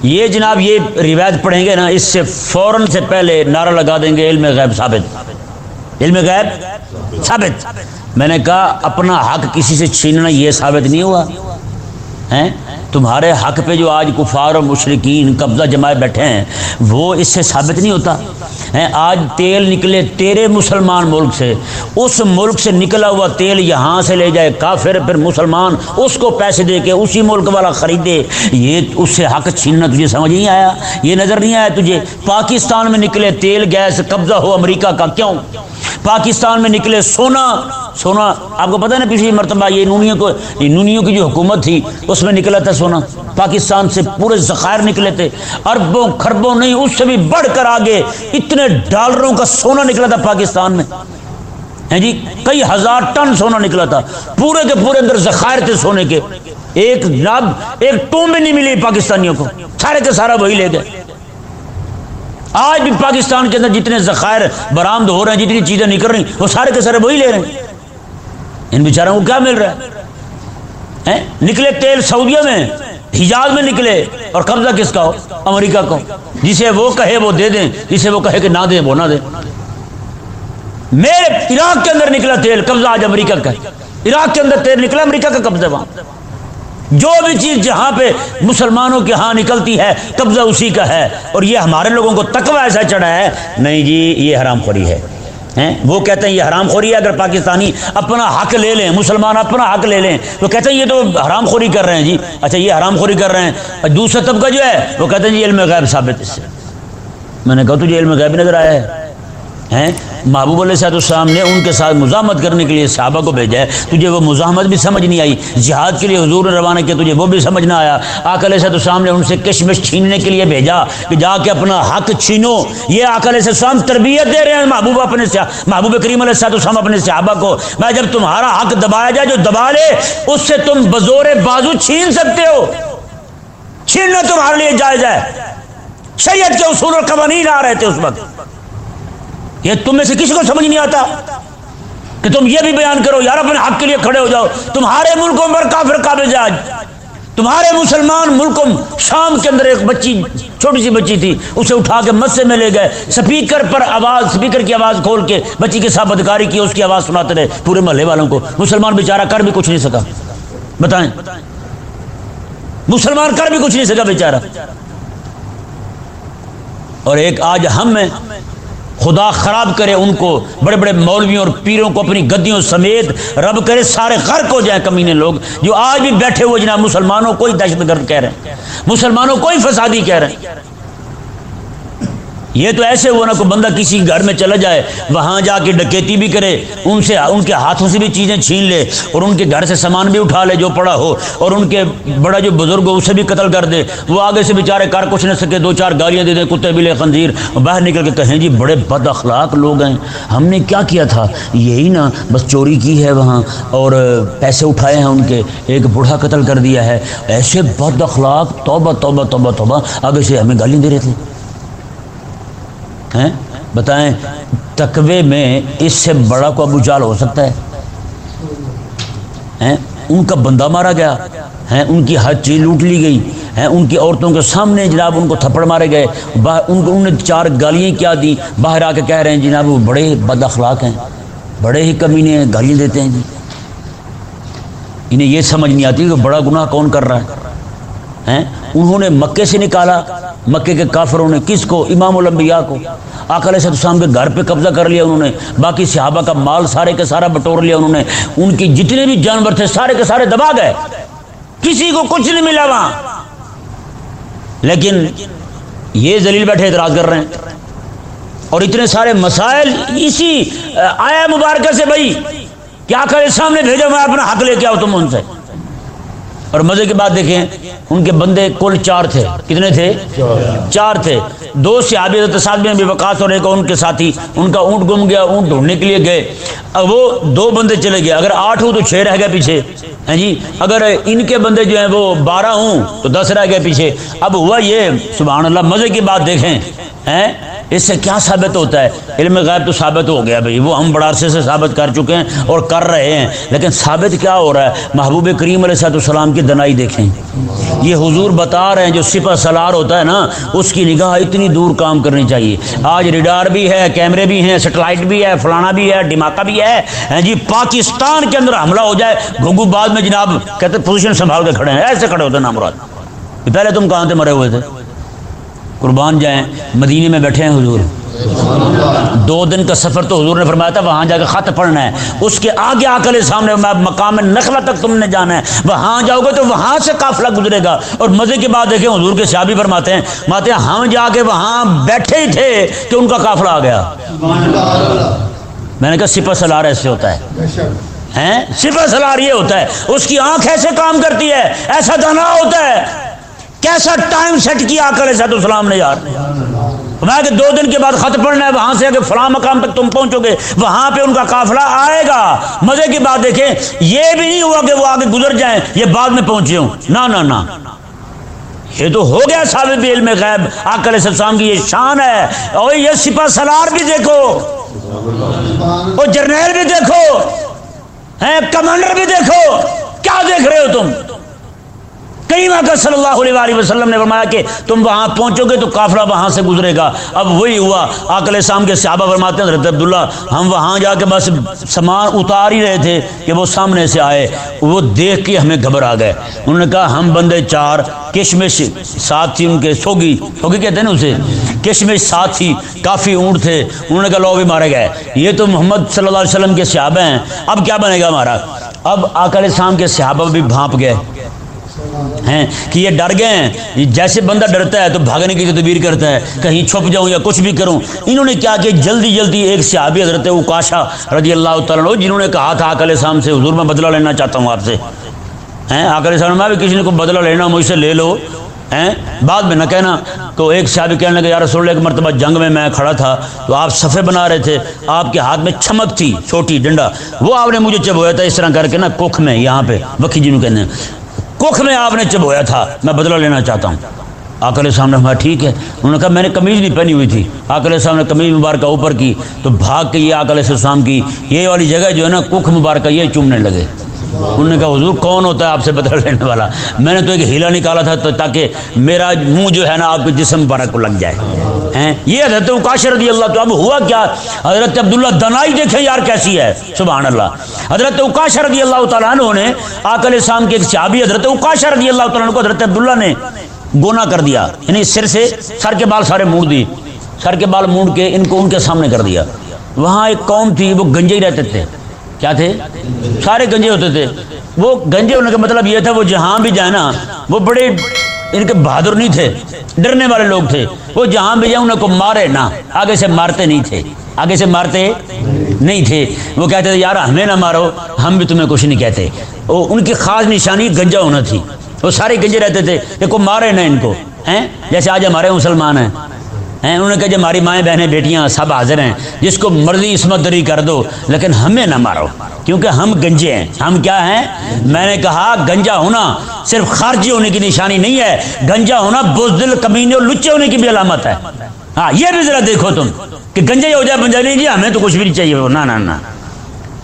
یہ جناب، یہ روایت پڑھیں گے نا، اس سے فوراً سے پہلے نعرہ لگا دیں گے علم غیب ثابت۔ علم غیب ثابت۔ میں نے کہا، اپنا حق کسی سے چھیننا یہ ثابت نہیں ہوا۔ ہیں؟ تمہارے حق پہ جو آج کفار و مشرقین قبضہ جمائے بیٹھے ہیں، وہ اس سے ثابت نہیں ہوتا۔ آج تیل نکلے تیرے مسلمان ملک سے، اس ملک سے نکلا ہوا تیل یہاں سے لے جائے کافر، پھر مسلمان اس کو پیسے دے کے اسی ملک والا خریدے۔ یہ اس سے حق چھیننا تجھے سمجھ نہیں آیا؟ یہ نظر نہیں آیا تجھے؟ پاکستان میں نکلے تیل، گیس، قبضہ ہو امریکہ کا کیوں؟ پاکستان میں نکلے سونا سونا، آپ کو پتہ ہے نا پچھلی مرتبہ یہ نونیوں کو نونیوں کی جو حکومت تھی، اس میں نکلا تھا سونا۔ پاکستان سے پورے ذخائر نکلے تھے۔ اربوں خربوں نہیں، اس سے بھی بڑھ کر آگے اتنے ڈالروں کا سونا نکلا تھا پاکستان میں۔ جی کئی ہزار ٹن سونا نکلا تھا۔ پورے کے پورے اندر ذخائر تھے سونے کے۔ ایک نب ایک ٹو میں نہیں ملی پاکستانیوں کو۔ سارے کے سارا وہی لے گئے۔ آج بھی پاکستان کے اندر جتنے ذخائر برآمد ہو رہے ہیں، جتنی چیزیں نکل رہی وہ سارے کے سارے وہی لے رہے ہیں۔ ان بیچاروں کو کیا مل رہا ہے؟ نکلے تیل سعودیہ میں، حجاز میں نکلے اور قبضہ کس کا ہو؟ امریکہ کو جسے وہ کہے وہ دے دیں، جسے وہ کہے کہ نہ دیں، وہ نہ دیں۔ میرے عراق کے اندر نکلا تیل، قبضہ آج امریکہ کا عراق کے اندر تیل نکلا، امریکہ کا قبضہ وہاں۔ جو بھی چیز جہاں پہ مسلمانوں کے ہاں نکلتی ہے، قبضہ اسی کا ہے۔ اور یہ ہمارے لوگوں کو تقوی ایسا چڑھا ہے۔ نہیں جی یہ حرام خوری ہے۔ وہ کہتے ہیں یہ حرام خوری ہے، اگر پاکستانی اپنا حق لے لیں، مسلمان اپنا حق لے لیں تو کہتے ہیں یہ تو حرام خوری کر رہے ہیں جی۔ اچھا یہ حرام خوری کر رہے ہیں۔ دوسرا طبقہ جو ہے، وہ کہتے ہیں جی علم غیب ثابت اس سے۔ میں نے کہا تجھے جی، علم غیب نظر آیا ہے۔ ہیں؟ محبوب علیہ صاحب السلام نے ان کے ساتھ مزاحمت کرنے کے لیے صحابہ کو بھیجا ہے۔ تجھے وہ مزاحمت بھی سمجھ نہیں آئی۔ جہاد کے لیے حضور نے روانہ کیا، تجھے وہ بھی سمجھ نہ آیا۔ آک علیہ صاحب السلام نے ان سے کشمش چھیننے کے لیے بھیجا کہ جا کے اپنا حق چھینو۔ یہ آک علیہ السلام تربیت دے رہے ہیں۔ محبوب اپنے محبوب کریم علیہ صاحب السلام اپنے صحابہ کو، میں جب تمہارا حق دبایا جائے، جو دبا لے، اس سے تم بزور بازو چھین سکتے ہو۔ چھیننا تمہارے لیے جائز ہے۔ شریعت کے اصول اور قوانین آ رہے تھے اس وقت۔ یہ تم میں سے کسی کو سمجھ نہیں آتا کہ تم یہ بھی بیان کرو، یار اپنے حق کے لیے کھڑے ہو جاؤ۔ تمہارے ملکوں پر کافر قابل جاج۔ تمہارے مسلمان ملکوں شام کے اندر ایک بچی، چھوٹی سی بچی تھی، اسے اٹھا کے مسجد میں لے گئے۔ سپیکر پر آواز، سپیکر کی آواز کھول کے بچی کے ساتھ بدکاری کی، اس کی آواز سناتے رہے۔ پورے محلے والوں کو۔ مسلمان بیچارہ کر بھی کچھ نہیں سکا۔ بتائیں۔ مسلمان کر بھی کچھ نہیں سکا بیچارہ۔ اور ایک آج ہم میں خدا خراب کرے ان کو، بڑے بڑے مولویوں اور پیروں کو، اپنی گدیوں سمیت رب کرے، سارے غرق ہو جائیں کمینے لوگ۔ جو آج بھی بیٹھے ہوئے جناب مسلمانوں، کوئی دہشت گرد کہہ رہے ہیں، مسلمانوں کوئی فسادی کہہ رہے ہیں۔ یہ تو ایسے ہوا نا کوئی بندہ کسی گھر میں چلا جائے، وہاں جا کے ڈکیتی بھی کرے، ان سے، ان کے ہاتھوں سے بھی چیزیں چھین لے اور ان کے گھر سے سامان بھی اٹھا لے جو پڑا ہو اور ان کے بڑا جو بزرگ ہو، اسے بھی قتل کر دے۔ وہ آگے سے بےچارے کار کچھ نہ سکے، دو چار گالیاں دے دیں، کتے بلے خنزیر۔ باہر نکل کے کہیں جی بڑے بد اخلاق لوگ ہیں۔ ہم نے کیا کیا تھا؟ یہی نا، بس چوری کی ہے وہاں۔ اور پیسے اٹھائے ہیں ان کے۔ ایک بوڑھا قتل کر دیا ہے۔ ایسے بد اخلاق، توبہ توبہ توبہ توبہ۔ آگے سے ہمیں گالیاں دے رہے تھے۔ ہیں؟ بتائیں، تقوی میں اس سے بڑا کو ابو جال ہو سکتا ہے؟ ان کا بندہ مارا گیا۔ ہیں؟ ان کی ہر چیز لوٹ لی گئی۔ ہیں؟ ان کی عورتوں کے سامنے جناب ان کو تھپڑ مارے گئے۔ ان کو انہوں نے چار گالیاں کیا دی باہر آ کے کہہ رہے ہیں، جناب وہ بڑے بد اخلاق ہیں۔ بڑے ہی کمینے گالیاں دیتے ہیں جی۔ انہیں یہ سمجھ نہیں آتی کہ بڑا گناہ کون کر رہا ہے۔ ہیں؟ انہوں نے مکے سے نکالا۔ مکے کے کافروں نے کس کو، امام الانبیاء کو؟ آکل السلام کے گھر پہ قبضہ کر لیا انہوں نے، باقی صحابہ کا مال سارے کے سارا بٹور لیا انہوں نے، ان کی جتنے بھی جانور تھے سارے کے سارے دبا گئے۔ کسی کو کچھ نہیں ملا وہاں۔ لیکن یہ ذلیل بیٹھے اعتراض کر رہے ہیں۔ اور اتنے سارے مسائل اسی، آیا مبارکہ سے بھائی کیا کرے سامنے بھیجو میں اپنا حق لے کے آؤ تم ان سے۔ اور مزے کی بات دیکھیں، ان کے بندے کل چار تھے۔ کتنے تھے؟ چار تھے۔ دو صحابی حضرت سعد بن ابی وقاص اور ایک ان کے ساتھی، ان کا اونٹ گم گیا، اونٹ ڈھونڈنے کے لیے گئے۔ اب وہ دو بندے چلے گئے۔ اگر آٹھ ہوں تو چھ رہ گئے پیچھے۔ ہیں جی؟ اگر ان کے بندے جو ہیں وہ بارہ ہوں تو دس رہ گئے پیچھے۔ اب ہوا یہ، سبحان اللہ، مزے کی بات دیکھیں۔ ہیں؟ اس سے کیا ثابت ہوتا ہے؟ علم غیب تو ثابت ہو گیا بھائی، وہ ہم بڑا عرصے سے ثابت کر چکے ہیں اور کر رہے ہیں، لیکن ثابت کیا ہو رہا ہے؟ محبوب کریم علیہ صاحب السلام کی دنائی دیکھیں۔ یہ حضور بتا رہے ہیں، جو سپہ سلار ہوتا ہے نا، اس کی نگاہ اتنی دور کام کرنی چاہیے۔ آج ریڈار بھی ہے، کیمرے بھی ہیں، سیٹلائٹ بھی ہے، فلانا بھی ہے ڈماکہ بھی ہے۔ جی پاکستان کے اندر حملہ ہو جائے گھگو بعد میں جناب کہتے پوزیشن سنبھال کے کھڑے ہیں، ایسے کھڑے ہوتے ہیں نامراد۔ پہلے تم کہاں تھے مرے ہوئے تھے؟ قربان جائیں، مدینے میں بیٹھے ہیں حضور۔ دو دن کا سفر تو حضور نے فرمایا تھا، وہاں جا کے خط پڑھنا ہے۔ اس کے آگے آ کر سامنے مقام نخلا تک تم نے جانا ہے۔ وہاں جاؤ گے تو وہاں سے قافلہ گزرے گا۔ اور مزے کی بات دیکھیں، حضور کے شابی فرماتے ہیں ماتے ہم جا کے وہاں بیٹھے ہی تھے کہ ان کا قافلہ آ گیا۔ میں نے کہا سپا سلار ایسے ہوتا ہے۔ سپا سلار یہ ہوتا ہے۔ اس کی آنکھ ایسے کام کرتی ہے، ایسا دنا ہوتا ہے۔ کیسا ٹائم سیٹ کیا کرے سید السلام نے یار؟ میں کہ دو دن کے بعد خط پڑھنا ہے، وہاں سے کہ فلاں مقام تک تم پہنچو گے، وہاں پہ ان کا قافلہ آئے گا۔ مزے کی بات دیکھیں، یہ بھی نہیں ہوا کہ وہ آگے گزر جائیں، یہ بعد میں پہنچے ہوں۔ نہ نہ نہ۔ یہ تو ہو گیا صاحب علم غیب۔ آکل السلام کی یہ شان ہے۔ اور یہ سپا سلار بھی دیکھو۔ اور جرنیل بھی دیکھو۔ کمانڈر بھی دیکھو۔ کیا دیکھ رہے ہو تم؟ کئی کا صلی اللہ علیہ وآلہ وسلم نے فرمایا کہ تم وہاں پہنچو گے تو قافلہ وہاں سے گزرے گا۔ اب وہی ہوا۔ آکل شام کے صحابہ فرماتے ہیں، حضرت عبداللہ، ہم وہاں جا کے بس سامان اتار ہی رہے تھے کہ وہ سامنے سے آئے۔ وہ دیکھ کے ہمیں گھبرا گئے۔ انہوں نے کہا، ہم بندے چار، کشمش ساتھ تھی ان کے، سوگی سوگی کہتے ہیں نا اسے؟ کشمش ساتھ تھی، کافی اونٹ تھے۔ انہوں نے کہا، لو بھی مارے گئے۔ یہ تو محمد صلی اللہ علیہ وسلم کے صحابہ ہیں۔ اب کیا بنے گا ہمارا؟ اب آکل شام کے صحابہ بھی بھانپ گئے۔ ہیں کہ یہ ڈر گئے ہیں۔ جیسے بندہ ڈرتا ہے تو بھاگنے کی تدبیر کرتا ہے۔ کہیں چھپ جاؤں یا کچھ بھی کروں۔ انہوں نے کیا کہ جلدی جلدی ایک صحابی حضرت اکاشا رضی اللہ تعالیٰ جنہوں نے کہا تھا آکل شام سے، حضور میں بدلہ لینا چاہتا ہوں آپ سے۔ ہیں؟ آکل شام میں بھی کسی نے کو بدلہ لینا مجھ سے لے لو۔ ہیں؟ بعد میں نہ کہنا تو ایک صحابی کہنے لگا یا رسول اللہ، ایک مرتبہ جنگ میں میں کھڑا تھا تو آپ صفے بنا رہے تھے۔ آپ کے ہاتھ میں چمک تھی، چھوٹی ڈنڈا۔ وہ آپ نے مجھے چبویا تھا اس طرح کر کے نا کوکھ میں، یہاں پہ۔ وکی جی کہنے کخ میں آپ نے چبویا تھا، میں بدلہ لینا چاہتا ہوں۔ آکل صاحب نے ہمارا ٹھیک ہے۔ انہوں نے کہا، میں نے کمیز نہیں پہنی ہوئی تھی۔ آکل صاحب نے کمیز مبارکہ اوپر کی۔ تو بھاگ کے یہ آکل السلام کی یہ والی جگہ جو ہے نا کخ مبارکہ، یہ چومنے لگے۔ انہوں نے کہا، حضور، کون ہوتا ہے آپ سے بدل لینے والا؟ میں نے تو ایک ہیلا نکالا تھا تو تاکہ میرا منہ جو ہے نا، آپ کے جسم مبارک کو لگ جائے۔ ہیں۔ یہ حضرت کاشر رضی اللہ تو اب ہوا کیا؟ حضرت عبداللہ دنائی دیکھیں یار کیسی ہے۔ سبحان اللہ حضرت اکاشر رضی اللہ تعالیٰ عنہ نے آکل شام کے ایک صحابی حضرت اکاشر رضی اللہ تعالیٰ عنہ کو حضرت عبداللہ نے گونا کر دیا۔ یعنی سر سے سر کے بال سارے موڑ دی۔ سر کے بال موڑ کے ان کو ان کے سامنے کر دیا۔ وہاں ایک قوم تھی، وہ گنجے ہی رہتے تھے۔ کیا تھے؟ سارے گنجے ہوتے تھے۔ وہ گنجے ہونے کا مطلب یہ تھا، وہ جہاں بھی جائے نا، وہ بڑے ان کے بہادر نہیں تھے، ڈرنے والے لوگ تھے۔ وہ جہاں بھی جائیں انہیں کو مارے نہ، آگے سے مارتے نہیں تھے۔ آگے سے مارتے نہیں تھے۔ وہ کہتے تھے، یار، ہمیں نہ مارو، ہم بھی تمہیں کچھ نہیں کہتے۔ وہ ان کی خاص نشانی گنجا ہونا تھی۔ وہ سارے گنجے رہتے تھے کہ کو مارے نہ ان کو، ہیں؟ جیسے آج ہمارے مسلمان ہیں۔ ہیں؟ انہوں نے کہا جب ہماری مائیں بہنیں بیٹیاں سب حاضر ہیں، جس کو مرضی عصمت دری کر دو، لیکن ہمیں نہ مارو، کیونکہ ہم گنجے ہیں۔ ہم کیا ہیں؟ میں نے کہا، گنجا ہونا صرف خارجی ہونے کی نشانی نہیں ہے، گنجا ہونا بزدل کمینے اور لچے ہونے کی بھی علامت ہے۔ ہاں یہ بھی ذرا دیکھو تم کہ گنجے ہو جائے بنجا نہیں جی ہمیں تو کچھ بھی نہیں چاہیے۔ نہ۔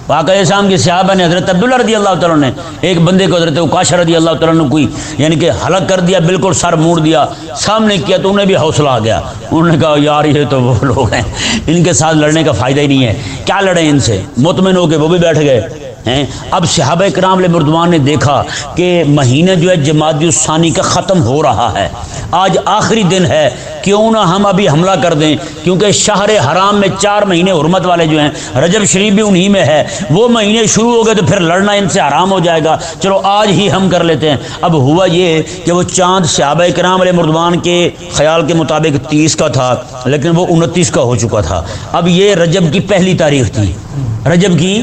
نہ واقع شام کے صحابہ نے حضرت عبداللہ رضی اللہ تعالیٰ نے ایک بندے کو حضرت اکاشا رضی اللہ تعالیٰ نے کوئی یعنی کہ حلق کر دیا، بالکل سر موڑ دیا، سامنے کیا تو انہیں بھی حوصلہ آ گیا۔ انہوں نے کہا، یار، یہ تو وہ لوگ ہیں، ان کے ساتھ لڑنے کا فائدہ ہی نہیں ہے۔ کیا لڑیں ان سے؟ مطمئن ہو کے وہ بھی بیٹھ گئے۔ ہیں۔ اب صحابہ کرام علیہ مردوان نے دیکھا کہ مہینہ جو ہے جماعت الثانی کا ختم ہو رہا ہے۔ آج آخری دن ہے۔ کیوں نہ ہم ابھی حملہ کر دیں؟ کیونکہ شہر حرام میں چار مہینے حرمت والے جو ہیں، رجب شریف بھی انہی میں ہے۔ وہ مہینے شروع ہو گئے تو پھر لڑنا ان سے حرام ہو جائے گا۔ چلو آج ہی ہم کر لیتے ہیں۔ اب ہوا یہ کہ وہ چاند صحابہ کرام علیہ مردوان کے خیال کے مطابق تیس کا تھا، لیکن وہ انتیس کا ہو چکا تھا۔ اب یہ رجب کی پہلی تاریخ تھی۔ رجب کی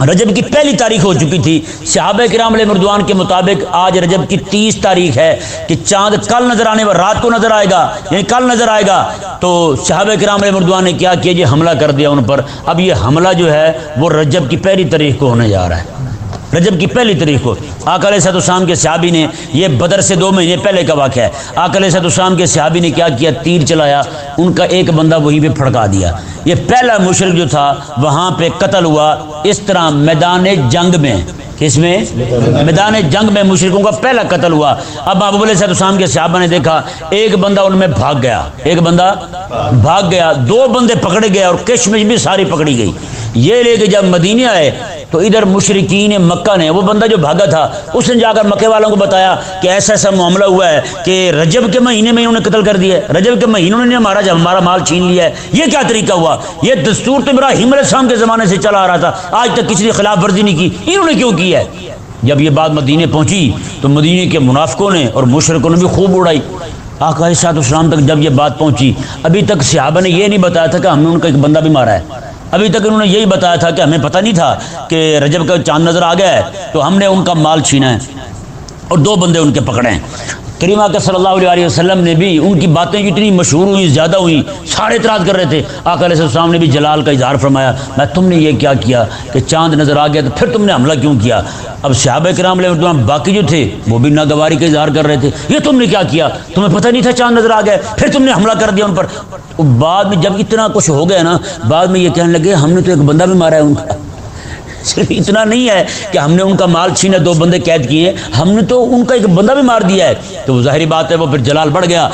رجب کی پہلی تاریخ ہو چکی تھی۔ صحابہ کرام علیہ مردوان کے مطابق آج رجب کی تیس تاریخ ہے کہ چاند کل نظر آنے پر رات کو نظر آئے گا یعنی کل نظر آئے گا۔ تو صحابہ کرام علیہ مردوان نے کیا کیا؟ یہ حملہ کر دیا ان پر۔ اب یہ حملہ جو ہے وہ رجب کی پہلی تاریخ کو ہونے جا رہا ہے۔ رجب کی پہلی تاریخ کو۔ آکل صد السلام کے صحابی نے یہ بدر سے دو مہینے پہلے کا واقعہ ہے۔ آکل صد السلام کے صحابی نے کیا کیا؟ تیر چلایا، ان کا ایک بندہ وہیں پہ پھڑکا دیا۔ یہ پہلا مشرق جو تھا، وہاں پہ قتل ہوا۔ اس طرح میدان جنگ میں، کس میں؟ میدان جنگ میں مشرقوں کا پہلا قتل ہوا۔ اب ابو علیہ السلام کے صحابہ نے دیکھا، ایک بندہ ان میں بھاگ گیا۔ ایک بندہ بھاگ گیا، دو بندے پکڑے گئے اور کشمش بھی ساری پکڑی گئی۔ یہ لے کے جب مدینے آئے تو ادھر مشرقین مکہ نے، وہ بندہ جو بھاگا تھا، اس نے جا کر مکے والوں کو بتایا کہ ایسا ایسا معاملہ ہوا ہے کہ رجب کے مہینے میں انہوں نے قتل کر دیا رجب کے مہینوں نے ہمارا جب ہمارا مال چھین لیا ہے۔ یہ کیا طریقہ ہوا؟ یہ دستور تو ابراہیم علیہ السلام کے زمانے سے چلا آ رہا تھا۔ آج تک کسی نے خلاف ورزی نہیں کی۔ انہوں نے کیوں کی ہے؟ جب یہ بات مدینے پہنچی تو مدینے کے منافقوں نے اور مشرقوں نے بھی خوب اڑائی۔ آقا صاحب اسلام تک جب یہ بات پہنچی، ابھی تک صحابہ نے یہ نہیں بتایا تھا کہ ہم نے ان کا ایک بندہ بھی مارا ہے۔ ابھی تک انہوں نے یہی بتایا تھا کہ ہمیں پتہ نہیں تھا کہ رجب کا چاند نظر آ گیا ہے تو ہم نے ان کا مال چھینا ہے اور دو بندے ان کے پکڑے ہیں۔ کریمہ کے صلی اللہ علیہ وسلم نے بھی ان کی باتیں اتنی مشہور ہوئی زیادہ ہوئی سارے اعتراض کر رہے تھے۔ آقا علیہ السلام نے بھی جلال کا اظہار فرمایا، میں تم نے یہ کیا کیا کہ چاند نظر آ گیا تو پھر تم نے حملہ کیوں کیا؟ اب صحابہ کرام علیہ باقی جو تھے، وہ بھی ناگواری کا اظہار کر رہے تھے۔ یہ تم نے کیا کیا؟ تمہیں پتہ نہیں تھا چاند نظر آ گیا پھر تم نے حملہ کر دیا ان پر؟ بعد میں جب اتنا کچھ ہو گیا نا، بعد میں یہ کہنے لگے، ہم نے تو ایک بندہ بھی مارا ہے ان کا۔ صرف اتنا نہیں ہے کہ ہم نے ان کا مال چھینا دو بندے قید کیے، ہم نے تو ان کا ایک بندہ بھی مار دیا ہے۔ تو وہ ظاہری بات ہے، وہ پھر جلال بڑھ گیا۔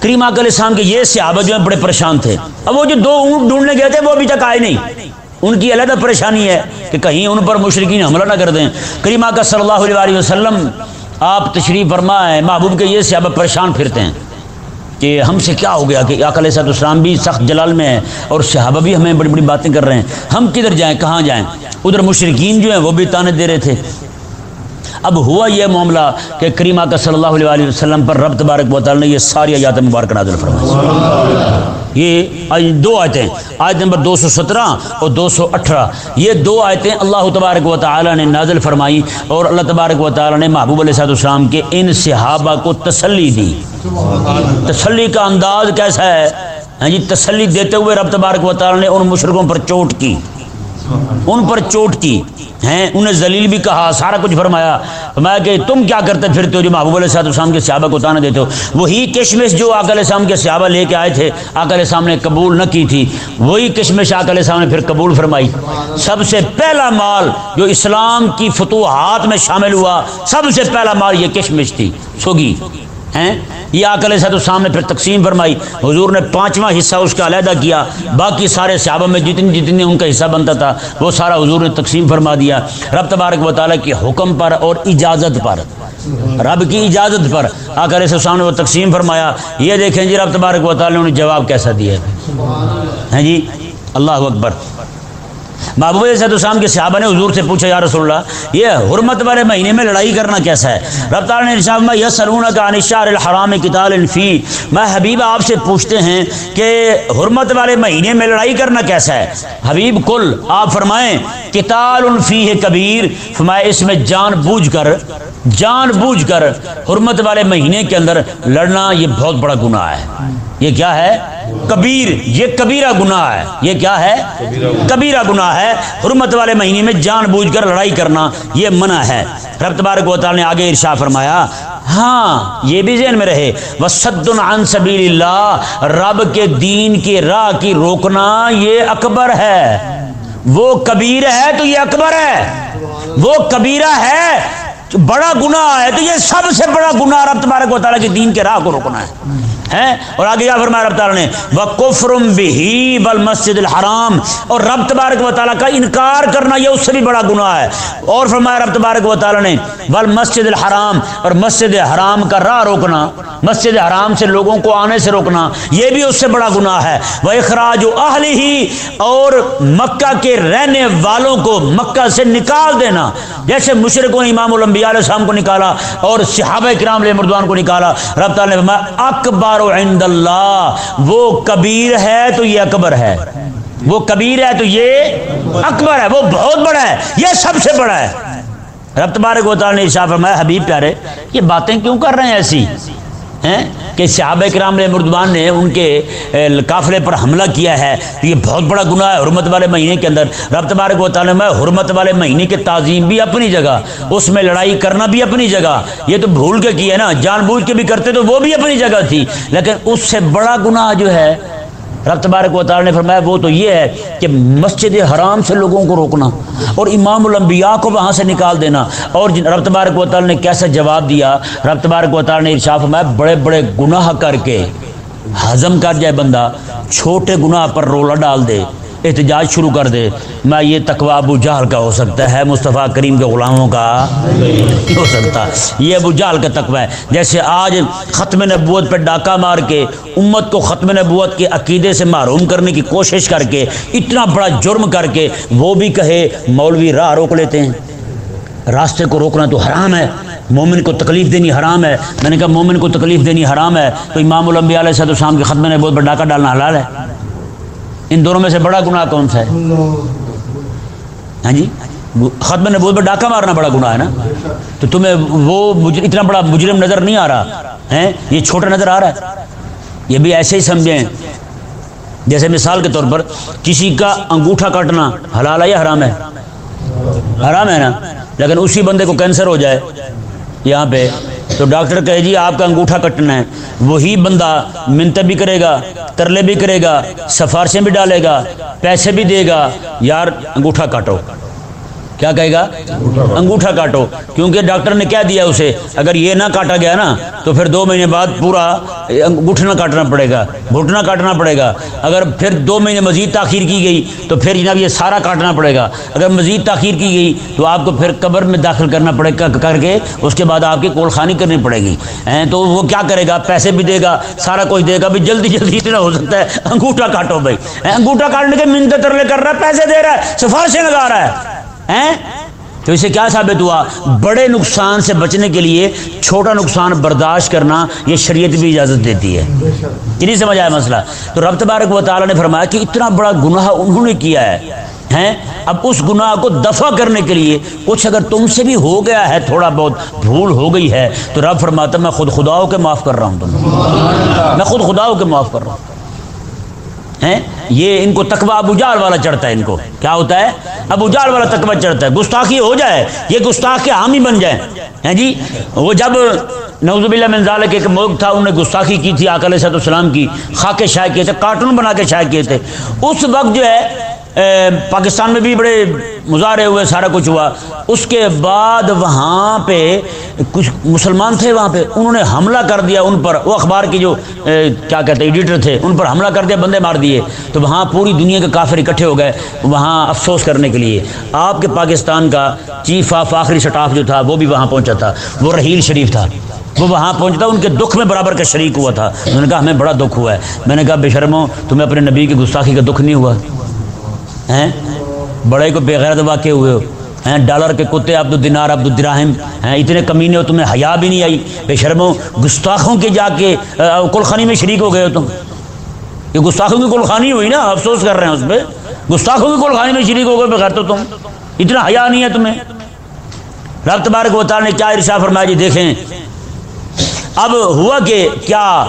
کریم آکل اسلام کے یہ صحابہ جو ہیں بڑے پریشان تھے۔ اب وہ جو دو اونٹ ڈھونڈنے گئے تھے، وہ ابھی تک آئے نہیں۔ ان کی علیحدہ پریشانی ہے کہ کہیں ان پر مشرقین حملہ نہ کر دیں۔ کریم آکا صلی اللہ علیہ وسلم، آپ تشریف فرما ہے محبوب کے یہ صحابہ پریشان پھرتے ہیں۔ کہ ہم سے کیا ہو گیا کہ علیہ صاحب اسلام بھی سخت جلال میں ہے اور صحابہ بھی ہمیں بڑی بڑی باتیں کر رہے ہیں۔ ہم کدھر جائیں؟ کہاں جائیں؟ ادھر مشرقین جو ہیں وہ بھی تانے دے رہے تھے۔ اب ہوا یہ معاملہ کہ کریمہ کا صلی اللہ علیہ وسلم پر رب تبارک و تعالی نے یہ ساری آیات مبارک نازل فرمائی. یہ دو آیتیں، آیت نمبر دو سو سترہ اور دو سو اٹھارہ. یہ دو آیتیں اللہ تبارک و تعالی نے نازل فرمائی اور اللہ تبارک و تعالی نے محبوب علیہ صاحب السلام کے ان صحابہ کو تسلی دی. تسلی کا انداز کیسا ہے؟ ہاں جی تسلی دیتے ہوئے رب تبارک و تعالی نے ان مشرقوں پر چوٹ کی۔ ان پر چوٹ کی، ہیں؟ انہیں ذلیل بھی کہا، سارا کچھ فرمایا۔ فرمایا کہ تم کیا کرتے پھرتے ہو جو محبوب علیہ صاحب السلام کے صحابہ کو تانا دیتے ہو؟ وہی کشمش جو آک علیہ السلام کے صحابہ لے کے آئے تھے آک علیہ السلام نے قبول نہ کی تھی۔ وہی کشمش آک علیہ السلام نے پھر قبول فرمائی۔ سب سے پہلا مال جو اسلام کی فتوحات میں شامل ہوا، سب سے پہلا مال یہ کشمش تھی، سوگی۔ ہیں؟ یہ آکل صاحب سامنے پھر تقسیم فرمائی۔ حضور نے پانچواں حصہ اس کا علیحدہ کیا۔ باقی سارے صحابہ میں جتنی جتنی ان کا حصہ بنتا تھا، وہ سارا حضور نے تقسیم فرما دیا۔ رب تبارک و تعالیٰ کے حکم پر اور اجازت پر۔ رب کی اجازت پر آکر صاحب نے وہ تقسیم فرمایا۔ یہ دیکھیں جی رب تبارک و تعالیٰ نے جواب کیسا دیا ہے؟ جی؟ اللہ اکبر۔ محبوب صحت السلام کے صحابہ نے حضور سے پوچھا، یا رسول اللہ، یہ حرمت والے مہینے میں لڑائی کرنا کیسا ہے؟ رب تعالیٰ نے ارشاد میں یس سلون کا انشار الحرام کتال الفی میں حبیب آپ سے پوچھتے ہیں کہ حرمت والے مہینے میں لڑائی کرنا کیسا ہے؟ حبیب کل آپ فرمائیں کتال الفی ہے کبیر. فرمائے اس میں جان بوجھ کر، جان بوجھ کر حرمت والے مہینے کے اندر لڑنا یہ بہت بڑا گناہ ہے۔ یہ کیا ہے؟ کبیر، یہ کبیرہ گناہ ہے۔ یہ کیا ہے؟ کبیرہ گناہ ہے۔ حرمت والے مہینے میں جان بوجھ کر لڑائی کرنا، یہ منع ہے۔ رب تبارک و تعالی نے آگے ارشا فرمایا ہاں یہ بھی ذہن میں رہے۔ وسد عن سبیل اللہ رب کے دین کی راہ کی روکنا یہ اکبر ہے۔ وہ کبیر ہے تو یہ اکبر ہے۔ وہ کبیرہ ہے بڑا گناہ ہے تو یہ سب سے بڑا گناہ رب تبارک و تعالیٰ کے دین کے راہ کو روکنا ہے۔ ہے اور آگے کیا فرمایا رب تعالیٰ نے؟ وَقُفْرُمْ بِهِ بَالْمَسْجِدِ الْحَرَامِ۔ اور رب تبارک و تعالیٰ کا انکار کرنا یہ اس سے بھی بڑا گناہ ہے۔ اور فرمایا رب تبارک و تعالیٰ نے، وَالْمَسْجِدِ الْحَرَامِ۔ اور مسجد حرام کا راہ روکنا، مسجد حرام سے لوگوں کو آنے سے روکنا، یہ بھی اس سے بڑا گناہ ہے۔ وہ اخراج اہل ہی اور مکہ کے رہنے والوں کو مکہ سے نکال دینا۔ جیسے مشرقوں نے امام الانبیاء علیہ السلام کو نکالا اور صحابہ کرام علیہ مردوان کو نکالا۔ رب تعالیٰ نے اکبر عند اللہ وہ کبیر ہے تو یہ اکبر ہے۔ وہ کبیر ہے تو یہ اکبر ہے۔ وہ بہت بڑا ہے۔ یہ سب سے بڑا ہے۔ رب تبارک و تعالی نے ارشاد فرمایا، حبیب پیارے، یہ باتیں کیوں کر رہے ہیں ایسی؟ کہ صحابہ کرام علیہ مردوان نے ان کے قافلے پر حملہ کیا ہے۔ تو یہ بہت بڑا گناہ ہے حرمت والے مہینے کے اندر۔ رب تبارک و تعالیٰ میں حرمت والے مہینے کے تعظیم بھی اپنی جگہ، اس میں لڑائی کرنا بھی اپنی جگہ۔ یہ تو بھول کے کیا نا، جان بوجھ کے بھی کرتے تو وہ بھی اپنی جگہ تھی۔ لیکن اس سے بڑا گناہ جو ہے رب تبارک و تعالی نے فرمایا، وہ تو یہ ہے کہ مسجد حرام سے لوگوں کو روکنا اور امام الانبیاء کو وہاں سے نکال دینا۔ اور رب تبارک و تعالی نے کیسا جواب دیا؟ رب تبارک و تعالی نے ارشاد فرمایا، بڑے بڑے گناہ کر کے، ہضم کر جائے بندہ، چھوٹے گناہ پر رولا ڈال دے۔ احتجاج شروع کر دے۔ میں یہ تقوا ابو جہل کا ہو سکتا ہے، مصطفیٰ کریم کے غلاموں کا نہیں ہو سکتا۔ یہ ابو جہل کا تقوی ہے۔ جیسے آج ختم نبوت پہ ڈاکہ مار کے، امت کو ختم نبوت کے عقیدے سے محروم کرنے کی کوشش کر کے، اتنا بڑا جرم کر کے وہ بھی کہے، مولوی راہ روک لیتے ہیں۔ راستے کو روکنا تو حرام ہے۔ مومن کو تکلیف دینی حرام ہے۔ میں نے کہا، مومن کو تکلیف دینی حرام ہے۔ تو امام الانبیاء علیہ السلام کے ختم نبوت پر ڈاکہ ڈالنا حلال ہے۔ ان دونوں میں سے بڑا گناہ کون سا ہے؟ ہاں جی؟ ختم نے بہت بڑا ڈاکہ مارنا بڑا گناہ ہے نا؟ تو تمہیں وہ اتنا بڑا مجرم نظر نہیں آ رہا ہے یہ چھوٹا نظر آ رہا ہے۔ یہ بھی ایسے ہی سمجھیں۔ جیسے مثال کے طور پر کسی کا انگوٹھا کاٹنا حلال ہے یا حرام ہے؟ حرام ہے نا؟ لیکن اسی بندے کو کینسر ہو جائے، یہاں پہ تو ڈاکٹر کہے جی آپ کا انگوٹھا کٹنا ہے۔ وہی بندہ منت بھی کرے گا، ترلے بھی کرے گا، سفارشیں بھی ڈالے گا، پیسے بھی دے گا۔ یار، انگوٹھا کاٹو۔ کیا کہے گا؟ انگوٹھا کاٹو۔ کیونکہ ڈاکٹر نے کیا دیا اسے؟ اگر یہ نہ کاٹا گیا نا، تو پھر دو مہینے بعد پورا انگوٹھنا کاٹنا پڑے گا، گھٹنا کاٹنا پڑے گا۔ اگر پھر دو مہینے مزید تاخیر کی گئی، تو پھر جناب یہ سارا کاٹنا پڑے گا۔ اگر مزید تاخیر کی گئی، تو آپ کو پھر قبر میں داخل کرنا پڑے گا، کر کے اس کے بعد آپ کی کول خانی کرنی پڑے گی۔ تو وہ کیا کرے گا؟ پیسے بھی دے گا، سارا کچھ دے گا۔ بھی جلدی جلدی اتنا ہو سکتا ہے، انگوٹھا کاٹو بھائی۔ انگوٹھا کاٹنے کے منت ترلے کر رہا ہے، پیسے دے رہا ہے، سفارشیں لگا رہا ہے۔ تو اسے کیا ثابت ہوا؟ بڑے نقصان سے بچنے کے لیے چھوٹا نقصان برداشت کرنا یہ شریعت بھی اجازت دیتی ہے۔ کہ نہیں سمجھ آیا مسئلہ؟ تو رب تبارک و تعالیٰ نے فرمایا کہ اتنا بڑا گناہ انہوں نے کیا ہے، ہیں؟ اب اس گناہ کو دفع کرنے کے لیے کچھ اگر تم سے بھی ہو گیا ہے، تھوڑا بہت بھول ہو گئی ہے، تو رب فرماتا میں خود خداؤں کے معاف کر رہا ہوں تم میں خود خداؤں کے معاف کر رہا ہوں۔ یہ ان کو تقوی ابو جال والا چڑھتا ہے ان کو۔ کیا ہوتا ہے؟ ابو جال والا تقوی چڑھتا ہے۔ گستاخی ہو جائے، یہ گستاخ کے حامی بن جائیں ہیں جی؟ وہ جب نوزب اللہ منظال کے ایک ملک تھا، انہوں نے گستاخی کی تھی آکل صد السلام کی خاکے شائع کیے تھے، کارٹون بنا کے شائع کیے تھے۔ اس وقت جو ہے پاکستان میں بھی بڑے مظاہرے ہوئے، سارا کچھ ہوا۔ اس کے بعد وہاں پہ کچھ مسلمان تھے وہاں پہ، انہوں نے حملہ کر دیا ان پر۔ وہ اخبار کی جو کیا کہتے ہیں، ایڈیٹر تھے، ان پر حملہ کر دیا، بندے مار دیے۔ تو وہاں پوری دنیا کے کافر اکٹھے ہو گئے وہاں افسوس کرنے کے لیے۔ آپ کے پاکستان کا چیف آف آخری سٹاف جو تھا، وہ بھی وہاں پہنچا تھا۔ وہ رحیل شریف تھا۔ وہ وہاں پہنچتا ان کے دکھ میں برابر کا شریک ہوا تھا۔ انہوں نے کہا، ہمیں بڑا دکھ ہوا ہے۔ میں نے کہا، بے شرمو تمہیں اپنے نبی کی گستاخی کا دکھ نہیں ہوا۔ ہیں؟ بڑے کو بےغیرت واقع ہوئے ہو۔ ہیں؟ ڈالر کے کتے عبد الدینار عبد الدراہم ہیں؟ اتنے کمینے ہو، تمہیں حیا بھی نہیں آئی۔ بے شرمو گستاخوں کے جا کے کلخانی میں شریک ہو گئے ہو تم۔ یہ گستاخوں کی کلخانی ہوئی نا؟ افسوس کر رہے ہیں اس پہ۔ گستاخوں کی کلخانی میں شریک ہو گئے بغیر تو تم۔ اتنا حیا نہیں ہے تمہیں۔ رب تبارک و تعالی نے کیا ارشا فرمایا؟ جی دیکھیں۔ اب ہوا کہ کیا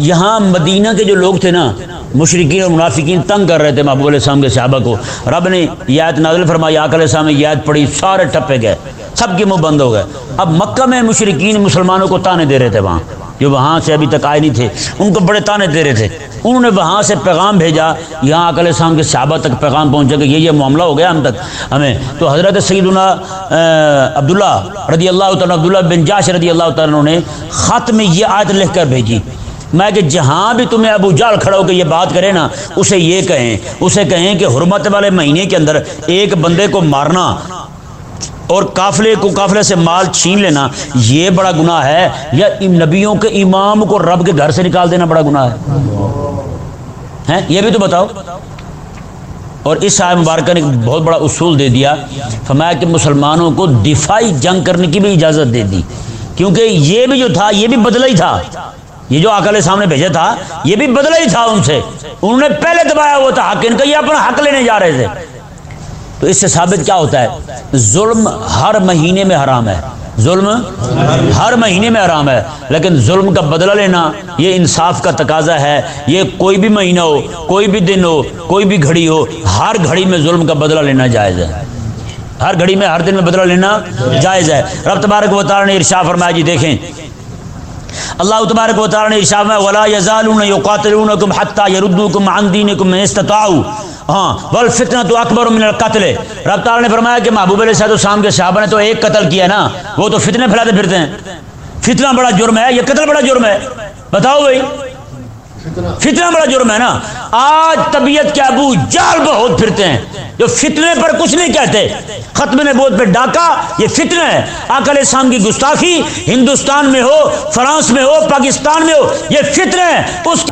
یہاں مدینہ کے جو لوگ تھے نا، مشرقین اور منافقین تنگ کر رہے تھے محبوب علیہ السلام کے صحابہ کو۔ رب نے یاد نازل فرمائی آک علیہ السلام نے یاد پڑی سارے ٹپے گئے، سب کے منہ بند ہو گئے۔ اب مکہ میں مشرقین مسلمانوں کو تانے دے رہے تھے وہاں، جو وہاں سے ابھی تک آئے نہیں تھے، ان کو بڑے تانے دے رہے تھے۔ انہوں نے وہاں سے پیغام بھیجا، یہاں علیہ السلام کے صحابہ تک پیغام پہنچا کہ یہ یہ معاملہ ہو گیا ہم تک۔ ہمیں تو حضرت سیدنا عبداللہ رضی اللہ تعالیٰ، عبداللہ بن جاش رضی اللہ تعالیٰ نے خط میں یہ آیت لکھ کر بھیجی۔ میں کہ جہاں بھی تمہیں ابو جال کھڑا ہو کے یہ بات کرے نا، اسے یہ کہیں، اسے کہیں کہ حرمت والے مہینے کے اندر ایک بندے کو مارنا اور قافلے کو قافلے سے مال چھین لینا، یہ بڑا گناہ ہے، یا نبیوں کے امام کو رب کے گھر سے نکال دینا بڑا گناہ ہے۔ یہ بھی تو بتاؤ۔ اور اس آئے مبارکہ نے بہت بڑا اصول دے دیا، فرمایا کہ مسلمانوں کو دفاعی جنگ کرنے کی بھی اجازت دے دی۔ کیونکہ یہ بھی جو تھا، یہ بھی بدلا ہی تھا۔ یہ جو آکل سامنے بھیجا تھا، یہ بھی بدلا ہی تھا ان سے۔ انہوں نے پہلے دبایا ہوا تھا حق، ان کا یہ اپنا حق لینے جا رہے تھے۔ تو اس سے ثابت کیا ہوتا ہے؟ ظلم ہر مہینے میں حرام ہے۔ ظلم ہر مہینے میں حرام ہے۔ لیکن ظلم کا بدلہ لینا، یہ انصاف کا تقاضا ہے۔ یہ کوئی بھی مہینہ ہو، کوئی بھی دن ہو، کوئی بھی گھڑی ہو، ہر گھڑی میں ظلم کا بدلہ لینا جائز ہے۔ ہر گھڑی میں، ہر دن میں بدلہ لینا جائز ہے۔ رب تبارک و تعالی نے ارشاد فرمایا جی دیکھیں اللہ تبارک و تعالی نے ارشاد ولا یزالون یقاتلونکم حتی یردوکم عن دینکم من استطاعوا. ہاں والفتنہ تو اکبر من القتل. رب تعالی نے فرمایا کہ محبوب علیہ السلام کے صحابہ نے تو ایک قتل کیا نا، وہ تو فتنے پھیلاتے پھرتے ہیں۔ فتنہ بڑا جرم ہے، یہ قتل بڑا جرم ہے۔ بتاؤ بھائی۔ فتنہ بڑا جرم ہے نا۔ آج طبیعت کے ابو جال بہت پھرتے ہیں۔ جو فتنے پر کچھ نہیں کہتے۔ ختم نبوت پہ ڈاکہ، یہ فتنہ ہے۔ آکل اسلام کی گستاخی، ہندوستان میں ہو، فرانس میں ہو، پاکستان میں ہو، یہ فتنہ ہے۔ اس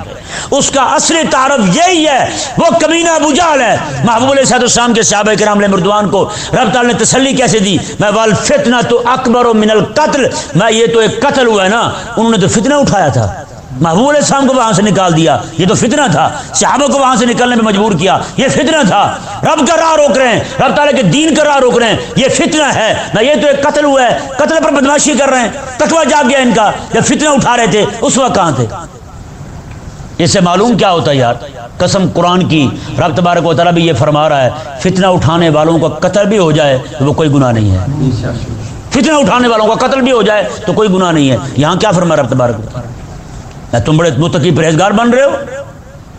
اس کا اصلی تعارف یہی ہے۔ وہ کمینہ ابو جال ہے۔ محبوب علیہ صاحب السلام کے صحابہ کرام علیہ مردوان کو رب تعالی نے تسلی کیسے دی؟ میں والفتنہ تو اکبر و من القتل میں یہ تو ایک قتل ہوا ہے نا۔ انہوں نے تو فتنہ اٹھایا تھا۔ محبوب علیہ السلام کو وہاں سے نکال دیا۔ یہ تو فتنہ تھا۔ صحابہ کو وہاں سے نکلنے میں مجبور کیا۔ یہ فتنہ تھا۔ رب کا راہ روک رہے ہیں۔ رب تعالیٰ کے دین کا راہ روک رہے ہیں۔ یہ فتنہ ہے۔ نہ یہ تو ایک قتل ہوا ہے۔ قتل پر بدماشی کر رہے ہیں۔ تقوی جاگ گیا ان کا۔ جب فتنہ اٹھا رہے تھے، اس وقت کہاں تھے؟ اس سے معلوم کیا ہوتا ہے یار؟ قسم قرآن کی۔ رب تبارک و تعالیٰ بھی یہ فرما رہا ہے۔ فتنہ اٹھانے والوں کا قتل بھی ہو جائے تو وہ کوئی گناہ نہیں ہے۔ فتنہ اٹھانے والوں کا قتل بھی ہو جائے تو کوئی گناہ نہیں ہے۔ یہاں کیا فرما رب تبارک و تعالیٰ؟ تم بڑے متقی پرہیزگار بن رہے ہو؟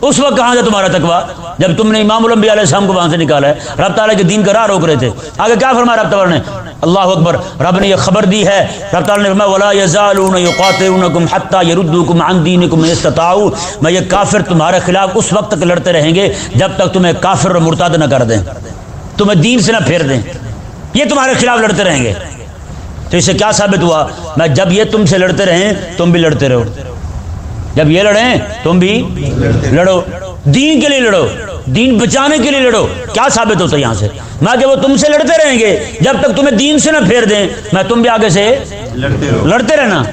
اس وقت کہاں سے تمہارا تقوا جب تم نے امام الانبیاء علیہ السلام کو وہاں سے نکالا ہے، رب تعالیٰ کے دین کا راہ روک رہے تھے۔ آگے کیا فرمایا رب تعالیٰ نے؟ اللہ اکبر، رب نے یہ خبر دی ہے۔ رب تعالیٰ نے فرمایا، ولا یزالون یقاتلونکم حتى يردوکم عن دینکم ان استطاعوا۔ میں یہ کافر تمہارے خلاف اس وقت تک لڑتے رہیں گے جب تک تمہیں کافر اور مرتد نہ کر دیں۔ تمہیں دین سے نہ پھیر دیں۔ یہ تمہارے خلاف لڑتے رہیں گے۔ تو اس سے کیا ثابت ہوا؟ میں جب یہ تم سے لڑتے رہیں، تم بھی لڑتے رہو۔ جب یہ لڑیں، تم بھی لڑو۔ دین کے لیے لڑو۔ دین بچانے کے لیے لڑو۔ کیا ثابت ہوتا ہے یہاں سے؟ میں کہ وہ تم سے لڑتے رہیں گے۔ جب تک تمہیں دین سے نہ پھیر دیں، میں تم بھی آگے سے لڑتے رہنا۔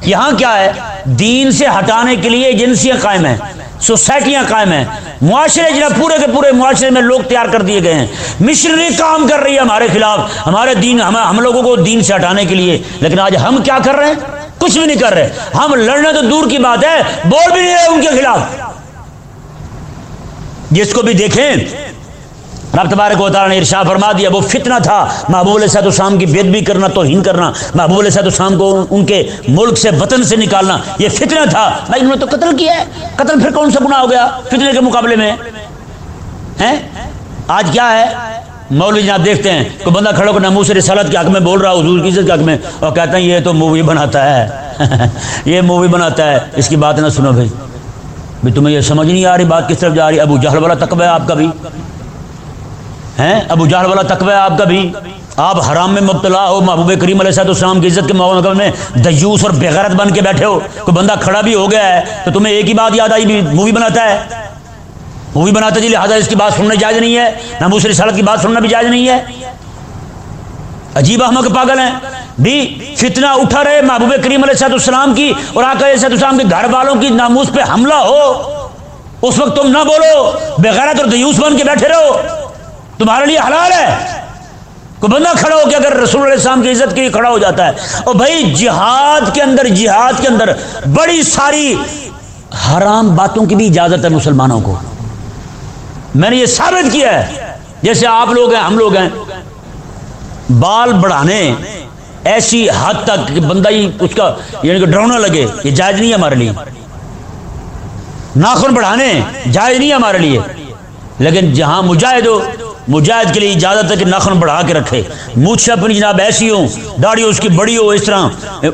یہاں کیا ہے؟ دین سے ہٹانے کے لیے ایجنسیاں قائم ہیں، سوسائٹیاں قائم ہیں۔ معاشرے جنہیں پورے کے پورے معاشرے میں لوگ تیار کر دیے گئے ہیں۔ مشنری کام کر رہی ہے ہمارے خلاف۔ ہمارے دین، ہم ہم لوگوں کو دین سے ہٹانے کے لیے۔ لیکن آج ہم کیا کر رہے ہیں؟ کچھ بھی نہیں کر رہے۔ ہم لڑنے تو دور کی بات ہے، بول بھی نہیں رہے ان کے خلاف۔ جس کو بھی دیکھیں، رب تبارک و تعالیٰ نے ارشا فرما دیا، وہ فتنہ تھا۔ محبوب علیہ صاحب السلام کی بید بھی کرنا، توہین کرنا۔ محبوب علیہ صاحب السلام کو ان کے ملک سے، وطن سے نکالنا، یہ فتنہ تھا۔ بھائی، انہوں نے تو قتل کیا ہے۔ قتل پھر کون سا گناہ ہو گیا؟ فتنے کے مقابلے میں۔ ہیں؟ آج کیا ہے؟ مولوی جناب دیکھتے ہیں کوئی بندہ کھڑا کرنا منہ سے رسالت کے حق میں بول رہا حضور کی عزت کے حق میں، اور کہتے ہیں یہ تو مووی بناتا ہے۔ یہ مووی بناتا ہے۔ اس کی بات نہ سنو بھائی۔ بھی تمہیں یہ سمجھ نہیں آ رہی بات کس طرف جا رہی ابو جہل والا تقوی ہے آپ کا بھی۔ ہیں؟ ابو جہل والا تقوی ہے آپ کا بھی۔ آپ حرام میں مبتلا ہو، محبوب کریم علیہ صاحب السلام کی عزت کے موقع میں دیوس اور بغیرت بن کے بیٹھے ہو۔ کوئی بندہ کھڑا بھی ہو گیا ہے تو تمہیں ایک ہی بات یاد آئی بھی، مووی بناتا ہے۔ مووی بناتا جی لہٰذا اس کی بات سننا جائز نہیں ہے، نہ رسالت کی بات سننا بھی جائز نہیں ہے۔ عجیب احمد پاگل ہیں۔ بھی فتنہ اٹھا رہے محبوب کریم علیہ صاحب السلام کی اور آقا علیہ السلام کے گھر والوں کی ناموس پہ حملہ ہو۔ اس وقت تم نہ بولو، بغیرت اور دیوس بن کے بیٹھے رہو۔ تمہارے لیے حلال ہے۔ کوئی بندہ کھڑا ہو کے اگر رسول علیہ السلام کی عزت کے لیے کھڑا ہو جاتا ہے۔ اور بھائی، جہاد کے اندر، جہاد کے اندر بڑی ساری حرام باتوں کی بھی اجازت ہے مسلمانوں کو۔ میں نے یہ ثابت کیا ہے، جیسے آپ لوگ ہیں، ہم لوگ ہیں۔ بال بڑھانے، ایسی حد تک کہ بندہ ہی اس کا یعنی کہ ڈرونا لگے، یہ جائز نہیں ہے ہمارے لیے۔ ناخن بڑھانے، جائز نہیں ہمارے لیے۔ لیکن جہاں مجاہد ہو مجاہد کے لیے اجازت ہے کہ ناخن بڑھا کے رکھے۔ مجھ اپنی جناب ایسی ہو داڑھی اس کی بڑی ہو، اس طرح۔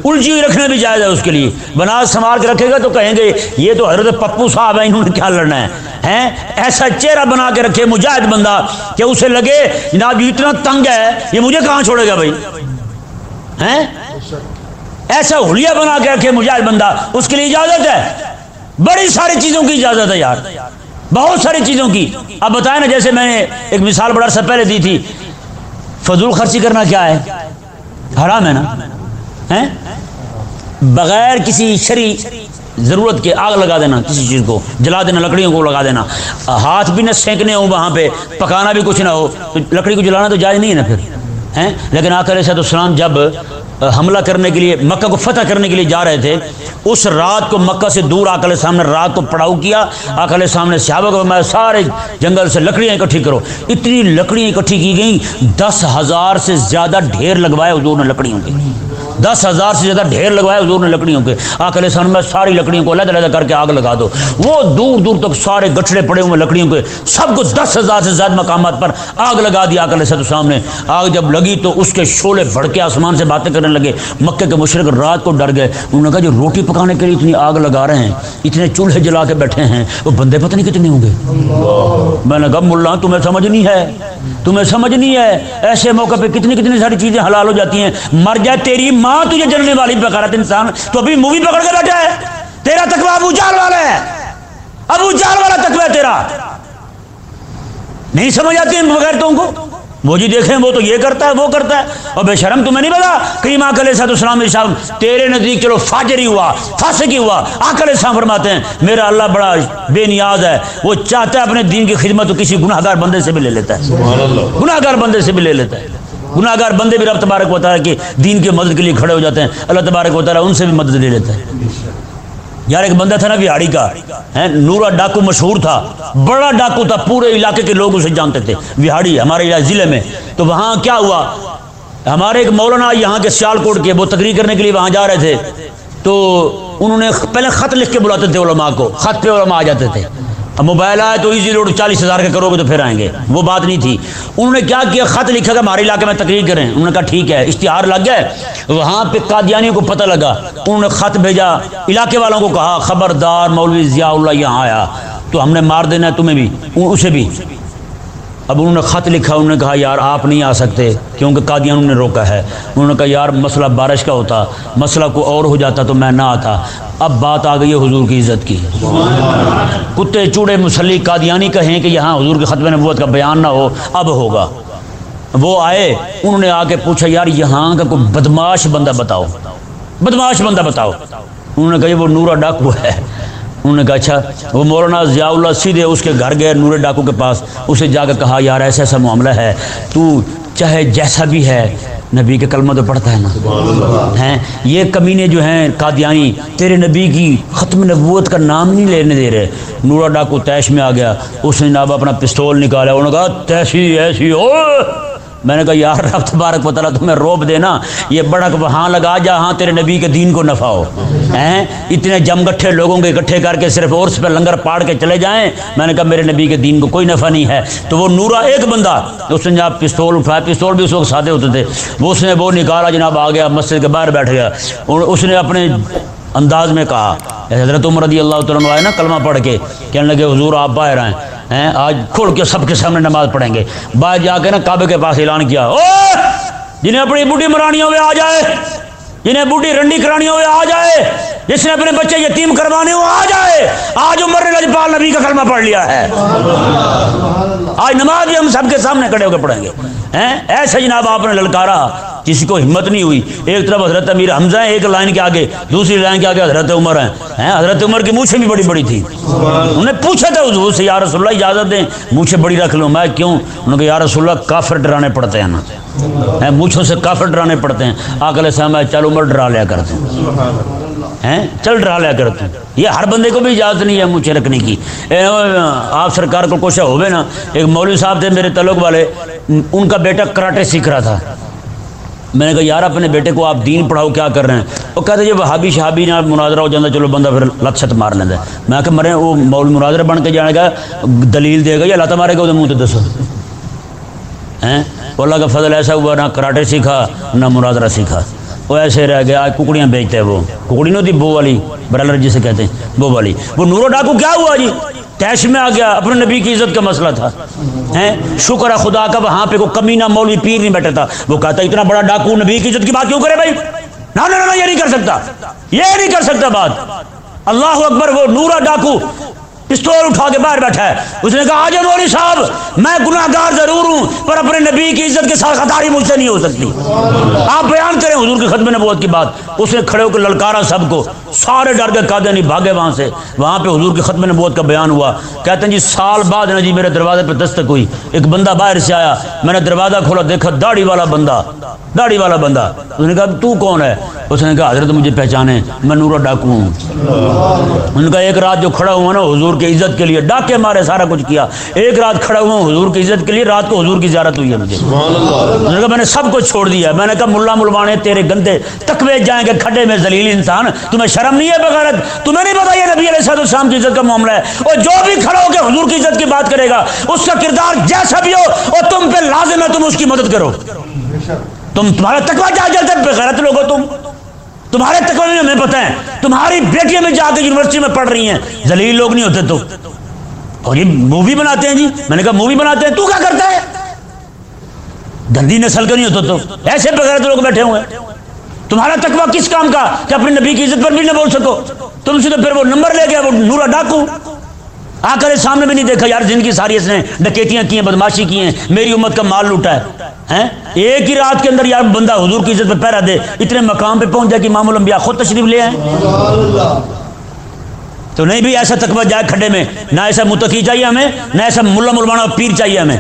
الجھی ہوئی رکھنا بھی جائز ہے اس کے لیے۔ بناس سنبھال کے رکھے گا تو کہیں گے، یہ تو حضرت پپو صاحب ہیں، انہوں نے کیا لڑنا ہے؟ ہیں؟ ایسا چہرہ بنا کے رکھے مجاہد بندہ کہ اسے لگے، جناب یہ اتنا تنگ ہے، یہ مجھے کہاں چھوڑے گا بھائی؟ ہیں؟ ایسا حلیہ بنا کے رکھے مجاہد بندہ، اس کے لیے اجازت ہے۔ بڑی ساری چیزوں کی اجازت ہے یار۔ بہت ساری چیزوں کی۔ اب بتائیں نا، جیسے میں نے ایک مثال بڑا سا پہلے دی تھی۔ فضول خرچی کرنا کیا ہے؟ حرام ہے نا؟ بغیر کسی شری ضرورت کے آگ لگا دینا کسی چیز کو، جلا دینا، لکڑیوں کو لگا دینا۔ ہاتھ بھی نہ سینکنے ہوں وہاں پہ، پکانا بھی کچھ نہ ہو۔ لکڑی کو جلانا تو جائز نہیں ہے نا پھر؟ ہیں؟ لیکن آکر صاحب السلام جب حملہ کرنے کے لیے، مکہ کو فتح کرنے کے لیے جا رہے تھے۔ اس رات کو مکہ سے دور آکل سامنے رات کو پڑاؤ کیا۔ آکل سامنے صحابہ کو میں سارے جنگل سے لکڑیاں اکٹھی کرو۔ اتنی لکڑیاں اکٹھی کی گئیں، دس ہزار سے زیادہ ڈھیر لگوائے حضور نے لکڑیوں کے۔ دس ہزار سے زیادہ ڈھیر لگوائے حضور نے لکڑیوں کے۔ آکل سامنے میں ساری لکڑیوں کو علیحدہ علیحدہ کر کے آگ لگا دو۔ وہ دور دور تک سارے گٹھڑے پڑے ہوئے لکڑیوں کے۔ سب کو دس ہزار سے زیادہ مقامات پر آگ لگا دی آکل صاحب سامنے۔ آگ جب لگی تو اس کے شولے بھڑکے آسمان سے باتیں کرنے لگے۔ مکے کے مشرق رات کو ڈر گئے۔ انہوں نے کہا جو روٹی پکانے کے لیے اتنی آگ لگا رہے ہیں، اتنے چولہے جلا کے بیٹھے ہیں، وہ بندے پتہ نہیں کتنے ہوں گے۔ میں نے کہا، ملا، تمہیں سمجھ نہیں ہے، تمہیں سمجھ نہیں ہے۔ ایسے موقع پہ کتنی کتنی ساری چیزیں حلال ہو جاتی ہیں۔ مر جائے تیری ماں تجھے جلنے والی بکارت انسان تو ابھی مووی پکڑ کے بیٹھا ہے۔ تیرا تکوا ابو جال والا ہے۔ ابو جال والا تکوا ہے تیرا۔ نہیں سمجھ آتی بغیر تم کو؟ وہ جی دیکھیں وہ تو یہ کرتا ہے وہ کرتا ہے۔ اور بے شرم تمہیں نہیں پتا کریم آکل صاحب السلام صاحب تیرے نزدیک چلو فاجری ہوا فاسقی ہوا آکل صاحب فرماتے ہیں۔ میرا اللہ بڑا بے نیاز ہے۔ وہ چاہتا ہے اپنے دین کی خدمت تو کسی گناہ گار بندے سے بھی لے لیتا ہے۔ گناہ گار بندے سے بھی لے لیتا ہے۔ گناہ گار بندے بھی رب تبارک ہوتا ہے کہ دین کی مدد کے لیے کھڑے ہو جاتے ہیں۔ اللہ تبارک ہوتا ہے ان سے بھی مدد لے لیتا ہے۔ یار، ایک بندہ تھا نا بہاڑی کا نورا ڈاکو مشہور تھا۔ بڑا ڈاکو تھا، پورے علاقے کے لوگ اسے جانتے تھے۔ بہاڑی، ہمارے ضلع میں۔ تو وہاں کیا ہوا؟ ہمارے ایک مولانا یہاں کے سیال کوٹ کے، وہ تقریر کرنے کے لیے وہاں جا رہے تھے۔ تو انہوں نے پہلے خط لکھ کے بلاتے تھے علماء کو، خط پہ علماء آ جاتے تھے۔ اب موبائل آئے تو ایزی لوڈ چالیس ہزار کے کرو گے تو پھر آئیں گے۔ وہ بات نہیں تھی۔ انہوں نے کیا کیا؟ خط لکھا کہ ہمارے علاقے میں تقریر کریں۔ انہوں نے کہا ٹھیک ہے، اشتہار لگ گیا۔ وہاں پہ قادیانیوں کو پتہ لگا۔ انہوں نے خط بھیجا۔ علاقے والوں کو کہا، خبردار مولوی ضیاء اللہ یہاں آیا۔ تو ہم نے مار دینا ہے تمہیں بھی اسے بھی۔ اب انہوں نے خط لکھا، انہوں نے کہا، یار، آپ نہیں آ سکتے، کیونکہ قادیان نے روکا ہے۔ انہوں نے کہا، یار، مسئلہ بارش کا ہوتا، مسئلہ کو اور ہو جاتا تو میں نہ آتا۔ اب بات آ گئی ہے حضور کی عزت کی۔ کتے، چوڑے، مسلی قادیانی کہیں کہ یہاں حضور کے ختم نبوت کا بیان نہ ہو، اب ہوگا۔ وہ آئے، انہوں نے آ کے پوچھا، یار، یہاں کا کوئی بدماش بندہ بتاؤ بدماش بندہ بتاؤ۔ انہوں نے کہا وہ نورا ڈاکو ہے۔ انہوں نے کہا اچھا وہ مولانا ضیاء اللہ سیدھے اس کے گھر گئے نور ڈاکو کے پاس، اسے جا کے کہا، یار، ایسا ایسا معاملہ ہے، تو چاہے جیسا بھی ہے، نبی کے کلمہ تو پڑھتا ہے نا۔ ہیں؟ یہ کمینے جو ہیں، قادیانی، تیرے نبی کی ختم نبوت کا نام نہیں لینے دے رہے۔ نورا ڈاکو تیش میں آ گیا، اس نے ناب اپنا پستول نکالا، انہوں نے کہا، تیسی، ایسی ہو میں نے کہا، یار، رب تبارک و تعالیٰ، تمہیں روب دینا، یہ بڑک وہاں لگا جا ہاں تیرے نبی کے دین کو نفع ہو۔ ہیں؟ اتنے جم گٹھے لوگوں کے اکٹھے کر کے صرف عرس پہ لنگر پاڑ کے چلے جائیں؟ میں نے کہا میرے نبی کے دین کو کوئی نفع نہیں ہے۔ تو وہ نورا ایک بندہ، اس نے جناب پستول اٹھایا، پستول بھی اس وقت سادے ہوتے تھے۔ وہ اس نے وہ نکالا جناب، آ گیا، مسجد کے باہر بیٹھ گیا۔ اس نے اپنے انداز میں کہا حضرت عمر رضی اللہ تعالیٰ آئے نا کلمہ پڑھ کے، کہنے لگے، حضور آپ باہر آئیں۔ ہیں؟ آج کھول کے سب کے سامنے نماز پڑھیں گے۔ باہر جا کے نا کعبے کے پاس اعلان کیا او جنہیں اپنی بوڑھی مرانیوں ہوئے، آ جائے! جنہیں بوڑھی رنڈی کرانی ہوئے، آ جائے۔ جس نے اپنے بچے یتیم کروانے ہو آ جائے۔ آج عمر نے لجپال نبی کا کلمہ پڑھ لیا ہے۔ آج نماز بھی ہم سب کے سامنے کھڑے ہو کے پڑھیں گے۔ ایسے جناب آپ نے للکارا، کسی کو ہمت نہیں ہوئی۔ ایک طرف حضرت امیر حمزہ ہیں، ایک لائن کے آگے، دوسری لائن کے آگے حضرت عمر ہیں۔ حضرت عمر کی مونچھیں بھی بڑی بڑی تھی۔ انہوں نے پوچھا تھا حضور سے، یا رسول اللہ، اجازت دیں مونچھیں بڑی رکھ لوں میں کیوں؟ انہوں نے کہا، یا رسول اللہ، کافر ڈرانے پڑتے ہیں نا۔ مونچھوں سے کافر ڈرانے پڑتے ہیں۔ آکل صاحب میں چل عمر ڈرا لیا کرتے ہیں۔ چل ڈرا لیا کرتے ہیں یہ ہر بندے کو بھی اجازت نہیں ہے مونچھیں رکھنے کی۔ آپ سرکار کو کوشش ہوئے نا، ایک مولوی صاحب تھے میرے تعلق والے، ان کا بیٹا کراٹے سیکھ رہا تھا۔ میں نے کہا، یار، اپنے بیٹے کو آپ دین پڑھاؤ، کیا کر رہے ہیں؟ وہ کہتے جی وہابی شہابی نہ مناظرہ ہو جاتا، چلو بندہ پھر لت چھت مار لینا میں کہ مرے، وہ مول مناظرہ بن کے جانے گا دلیل دے گا یا لتا مارے گا، وہ منہ تو دسو۔ ہیں؟ اللہ کا فضل ایسا ہوا، نہ کراٹے سیکھا، نہ مناظرہ سیکھا۔ وہ ایسے رہ گیا آج ککڑیاں بیچتے ہیں وہ۔ ککڑی نہیں ہوتی، بو والی برالر جسے کہتے ہیں، بو والی۔ وہ نورو ڈاکو کیا ہوا جی؟ تیش میں آ گیا، اپنے نبی کی عزت کا مسئلہ تھا۔ شکر ہے خدا کا، وہاں پہ کوئی کمینہ مولوی پیر نہیں بیٹھا تھا وہ کہتا اتنا بڑا ڈاکو نبی کی عزت کی بات کیوں کرے بھائی؟ نہ، یہ نہیں کر سکتا۔ یہ نہیں کر سکتا بات۔ اللہ اکبر، وہ نورا ڈاکو۔ پستول اٹھا کے باہر بیٹھا ہے۔ اس نے کہا آج مولوی صاحب، میں گناہ گار ضرور ہوں، پر اپنے نبی کی عزت کے ساتھ خطاری مجھ سے نہیں ہو سکتی۔ آپ بیان کریں حضور کے ختم نبوت کی بات۔ اس نے کھڑے ہو کے للکارا سب کو، سارے ڈر کے قادے نہیں، بھاگے وہاں سے۔ وہاں پہ حضور کے ختم نبوت کا بیان ہوا۔ کہتے ہیں جی سال بعد نا جی میرے دروازے پہ دستک ہوئی۔ ایک بندہ باہر سے آیا۔ میں نے دروازہ کھولا، دیکھا داڑھی والا بندہ، داڑھی والا بندہ۔ اس نے کہا تو کون ہے؟ اس نے کہا، حضرت مجھے پہچانے، میں نورا ڈاکو ہوں۔ ان کا ایک رات جو کھڑا ہوا نا، حضور کی عزت کے لیے ڈاکے مارے سارا کچھ کیا۔ ایک رات کھڑا ہوا حضور کی عزت کے لیے رات کو حضور کی زیارت ہوئی ہے مجھے۔ نے کہا میں نے سب کچھ چھوڑ دیا میں نے کہا ملا ملوانے تیرے گندے تکوے جائیں گے کھڈے میں ذلیل انسان تمہیں شرم نہیں ہے بغیرت؟ تمہیں نہیں پتا یہ نبی علیہ صاحب السلام کی عزت کا معاملہ ہے۔ اور جو بھی کھڑا ہو کے حضور کی عزت کی بات کرے گا اس کا کردار جیسا بھی ہو اور تم پہ لازم ہے تم اس کی مدد کرو۔ تم تمہارا تکوا جا جاتے بغیرت لوگ ہو تم۔ تمہارے تکوا میں ہمیں پتہ ہے، تمہاری بیٹیاں میں جا کے یونیورسٹی میں پڑھ رہی ہیں۔ ذلیل لوگ نہیں ہوتے تو۔ اور یہ مووی بناتے ہیں جی؟ میں نے کہا مووی بناتے ہیں، تو کیا کرتا ہے؟ گندی نسل کا نہیں ہوتا تو۔ ایسے بغیر لوگ بیٹھے ہوئے تمہارا تقوی کس کام کا؟ کہ اپنے نبی کی عزت پر بھی نہ بول سکو۔ تم سے تو پھر وہ نمبر لے گیا وہ نورا ڈاکو۔ آ کر سامنے بھی نہیں دیکھا، یار زندگی ساری اس نے ڈکیتیاں کی ہیں، بدماشی کی ہیں، میری امت کا مال لوٹا ہے۔ ایک ہی رات کے اندر یار بندہ حضور کی عزت پہ پیرا دے، اتنے مقام پہ پہنچ جائے کہ امام الانبیاء خود تشریف لے آئے۔ تو نہیں بھی ایسا تقوی جائے کھڈے میں، نہ ایسا متقی چاہیے ہمیں، نہ ایسا ملا ملوانا پیر چاہیے ہمیں۔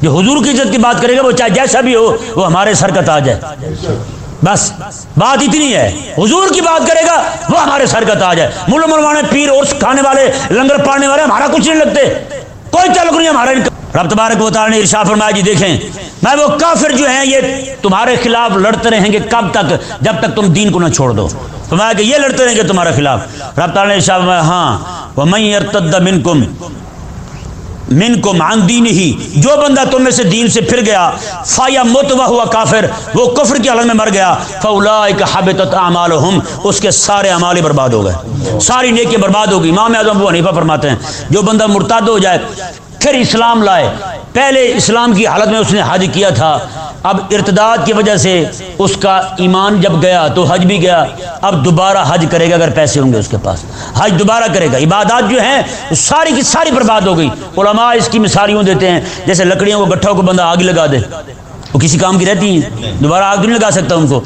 جو حضور کی عزت کی بات کرے گا، وہ چاہے جیسا بھی ہو، وہ ہمارے سر کا تاج ہے۔ بس، بات اتنی ہے۔ حضور کی بات کرے گا، وہ ہمارے سر کا تاج ہے۔ ملا ملوانے پیر اور کھانے والے، لنگر پانے والے، ہمارا کچھ نہیں لگتے۔ کوئی تعلق نہیں ہمارا۔ رب تبارک و تعالی نے ارشاد فرمایا جی دیکھیں، میں وہ کافر جو ہیں، یہ تمہارے خلاف لڑتے رہیں گے کب تک؟ جب تک تم دین کو نہ چھوڑ دو۔ فرمایا کہ یہ لڑتے رہیں گے تمہارے خلاف۔ رب تعالی نے ارشاد فرمایا ہاں ومن يرتد منكم من کو مان دین ہی جو بندہ تم میں سے دین سے پھر گیا، فایا متوا ہوا کافر، وہ کفر کی حالت میں مر گیا فولا حبت اعمال اس کے سارے اعمال برباد ہو گئے۔ ساری نیکی برباد ہو گئی امام اعظم ابو حنیفہ فرماتے ہیں، جو بندہ مرتاد ہو جائے پھر اسلام لائے۔ پہلے اسلام کی حالت میں اس نے حج کیا تھا۔ اب ارتداد کی وجہ سے اس کا ایمان جب گیا تو حج بھی گیا۔ اب دوبارہ حج کرے گا اگر پیسے ہوں گے اس کے پاس۔ حج دوبارہ کرے گا۔ عبادات جو ہیں، ساری کی ساری برباد ہو گئی۔ علماء اس کی مثالیوں دیتے ہیں۔ جیسے لکڑیوں کو گٹھوں کو بندہ آگ لگا دے۔ وہ کسی کام کی رہتی ہیں؟ دوبارہ آگ نہیں لگا سکتا ان کو۔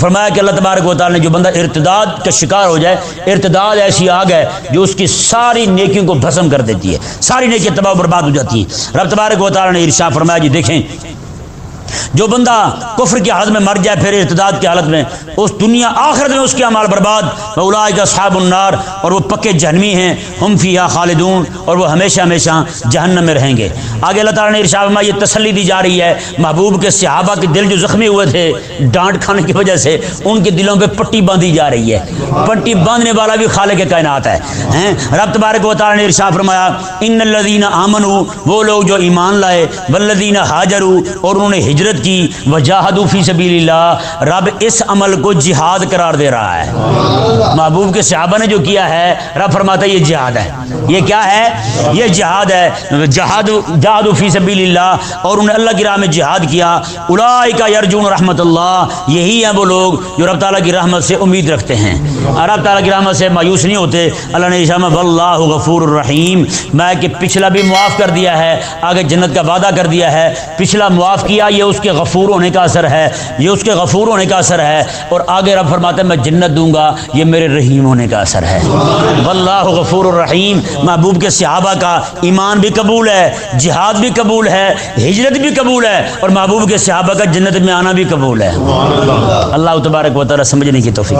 فرمایا کہ اللہ تبارک و تعالیٰ نے جو بندہ ارتداد کا شکار ہو جائے، ارتداد ایسی آگ ہے جو اس کی ساری نیکیوں کو بھسم کر دیتی ہے۔ ساری نیکیاں تباہ برباد ہو جاتی ہیں۔ رب تبارک و تعالیٰ نے ارشا فرمایا جی دیکھیں جو بندہ کفر کی حالت میں مر جائے، پھر ارتداد کی حالت میں، اس دنیا آخرت میں اس کے عمال برباد اولا کا صاحب النار، اور وہ پکے جہنمی ہیں، ہم فیہ خالدون، اور وہ ہمیشہ ہمیشہ جہنم میں رہیں گے۔ آگے اللہ تعالیٰ نے ارشاد میں یہ تسلی دی جا رہی ہے۔ محبوب کے صحابہ کے دل جو زخمی ہوئے تھے، ڈانٹ کھانے کی وجہ سے، ان کے دلوں پہ پٹی باندھی جا رہی ہے۔ پٹی باندھنے والا بھی خالق کے کائنات ہے۔ رب تبارک و تعالیٰ نے ارشاد فرمایا، ان الذین آمنوا، وہ لوگ جو ایمان لائے، والذین حاجروا اور انہوں نے ہجرت ہجرت کی وجاہد فی سبیل اللہ رب اس عمل کو جہاد قرار دے رہا ہے۔ محبوب کے صحابہ نے جو کیا ہے، رب فرماتا ہے، یہ جہاد ہے۔ یہ کیا ہے؟ یہ جہاد ہے۔ جہاد جہاد فی سبیل اللہ اور انہوں نے اللہ کی راہ میں جہاد کیا۔ اولئک یرجون رحمت اللہ، یہی ہیں وہ لوگ جو رب تعالیٰ کی رحمت سے امید رکھتے ہیں۔ رب تعالیٰ کی رحمت سے مایوس نہیں ہوتے۔ اللہ نے اشامہ واللہ غفور الرحیم۔ میں کہ پچھلا بھی معاف کر دیا ہے، آگے جنت کا وعدہ کر دیا ہے۔ پچھلا معاف کیا، یہ اس کے غفور ہونے کا اثر ہے یہ اس کے غفور ہونے کا اثر ہے اور آگے رب فرماتا ہے میں جنت دوں گا یہ میرے رحیم ہونے کا اثر ہے۔ واللہ غفور الرحیم محبوب کے صحابہ کا ایمان بھی قبول ہے جہاد بھی قبول ہے ہجرت بھی قبول ہے اور محبوب کے صحابہ کا جنت میں آنا بھی قبول ہے۔ اللہ۔ تبارک و تعالیٰ سمجھنے کی توفیق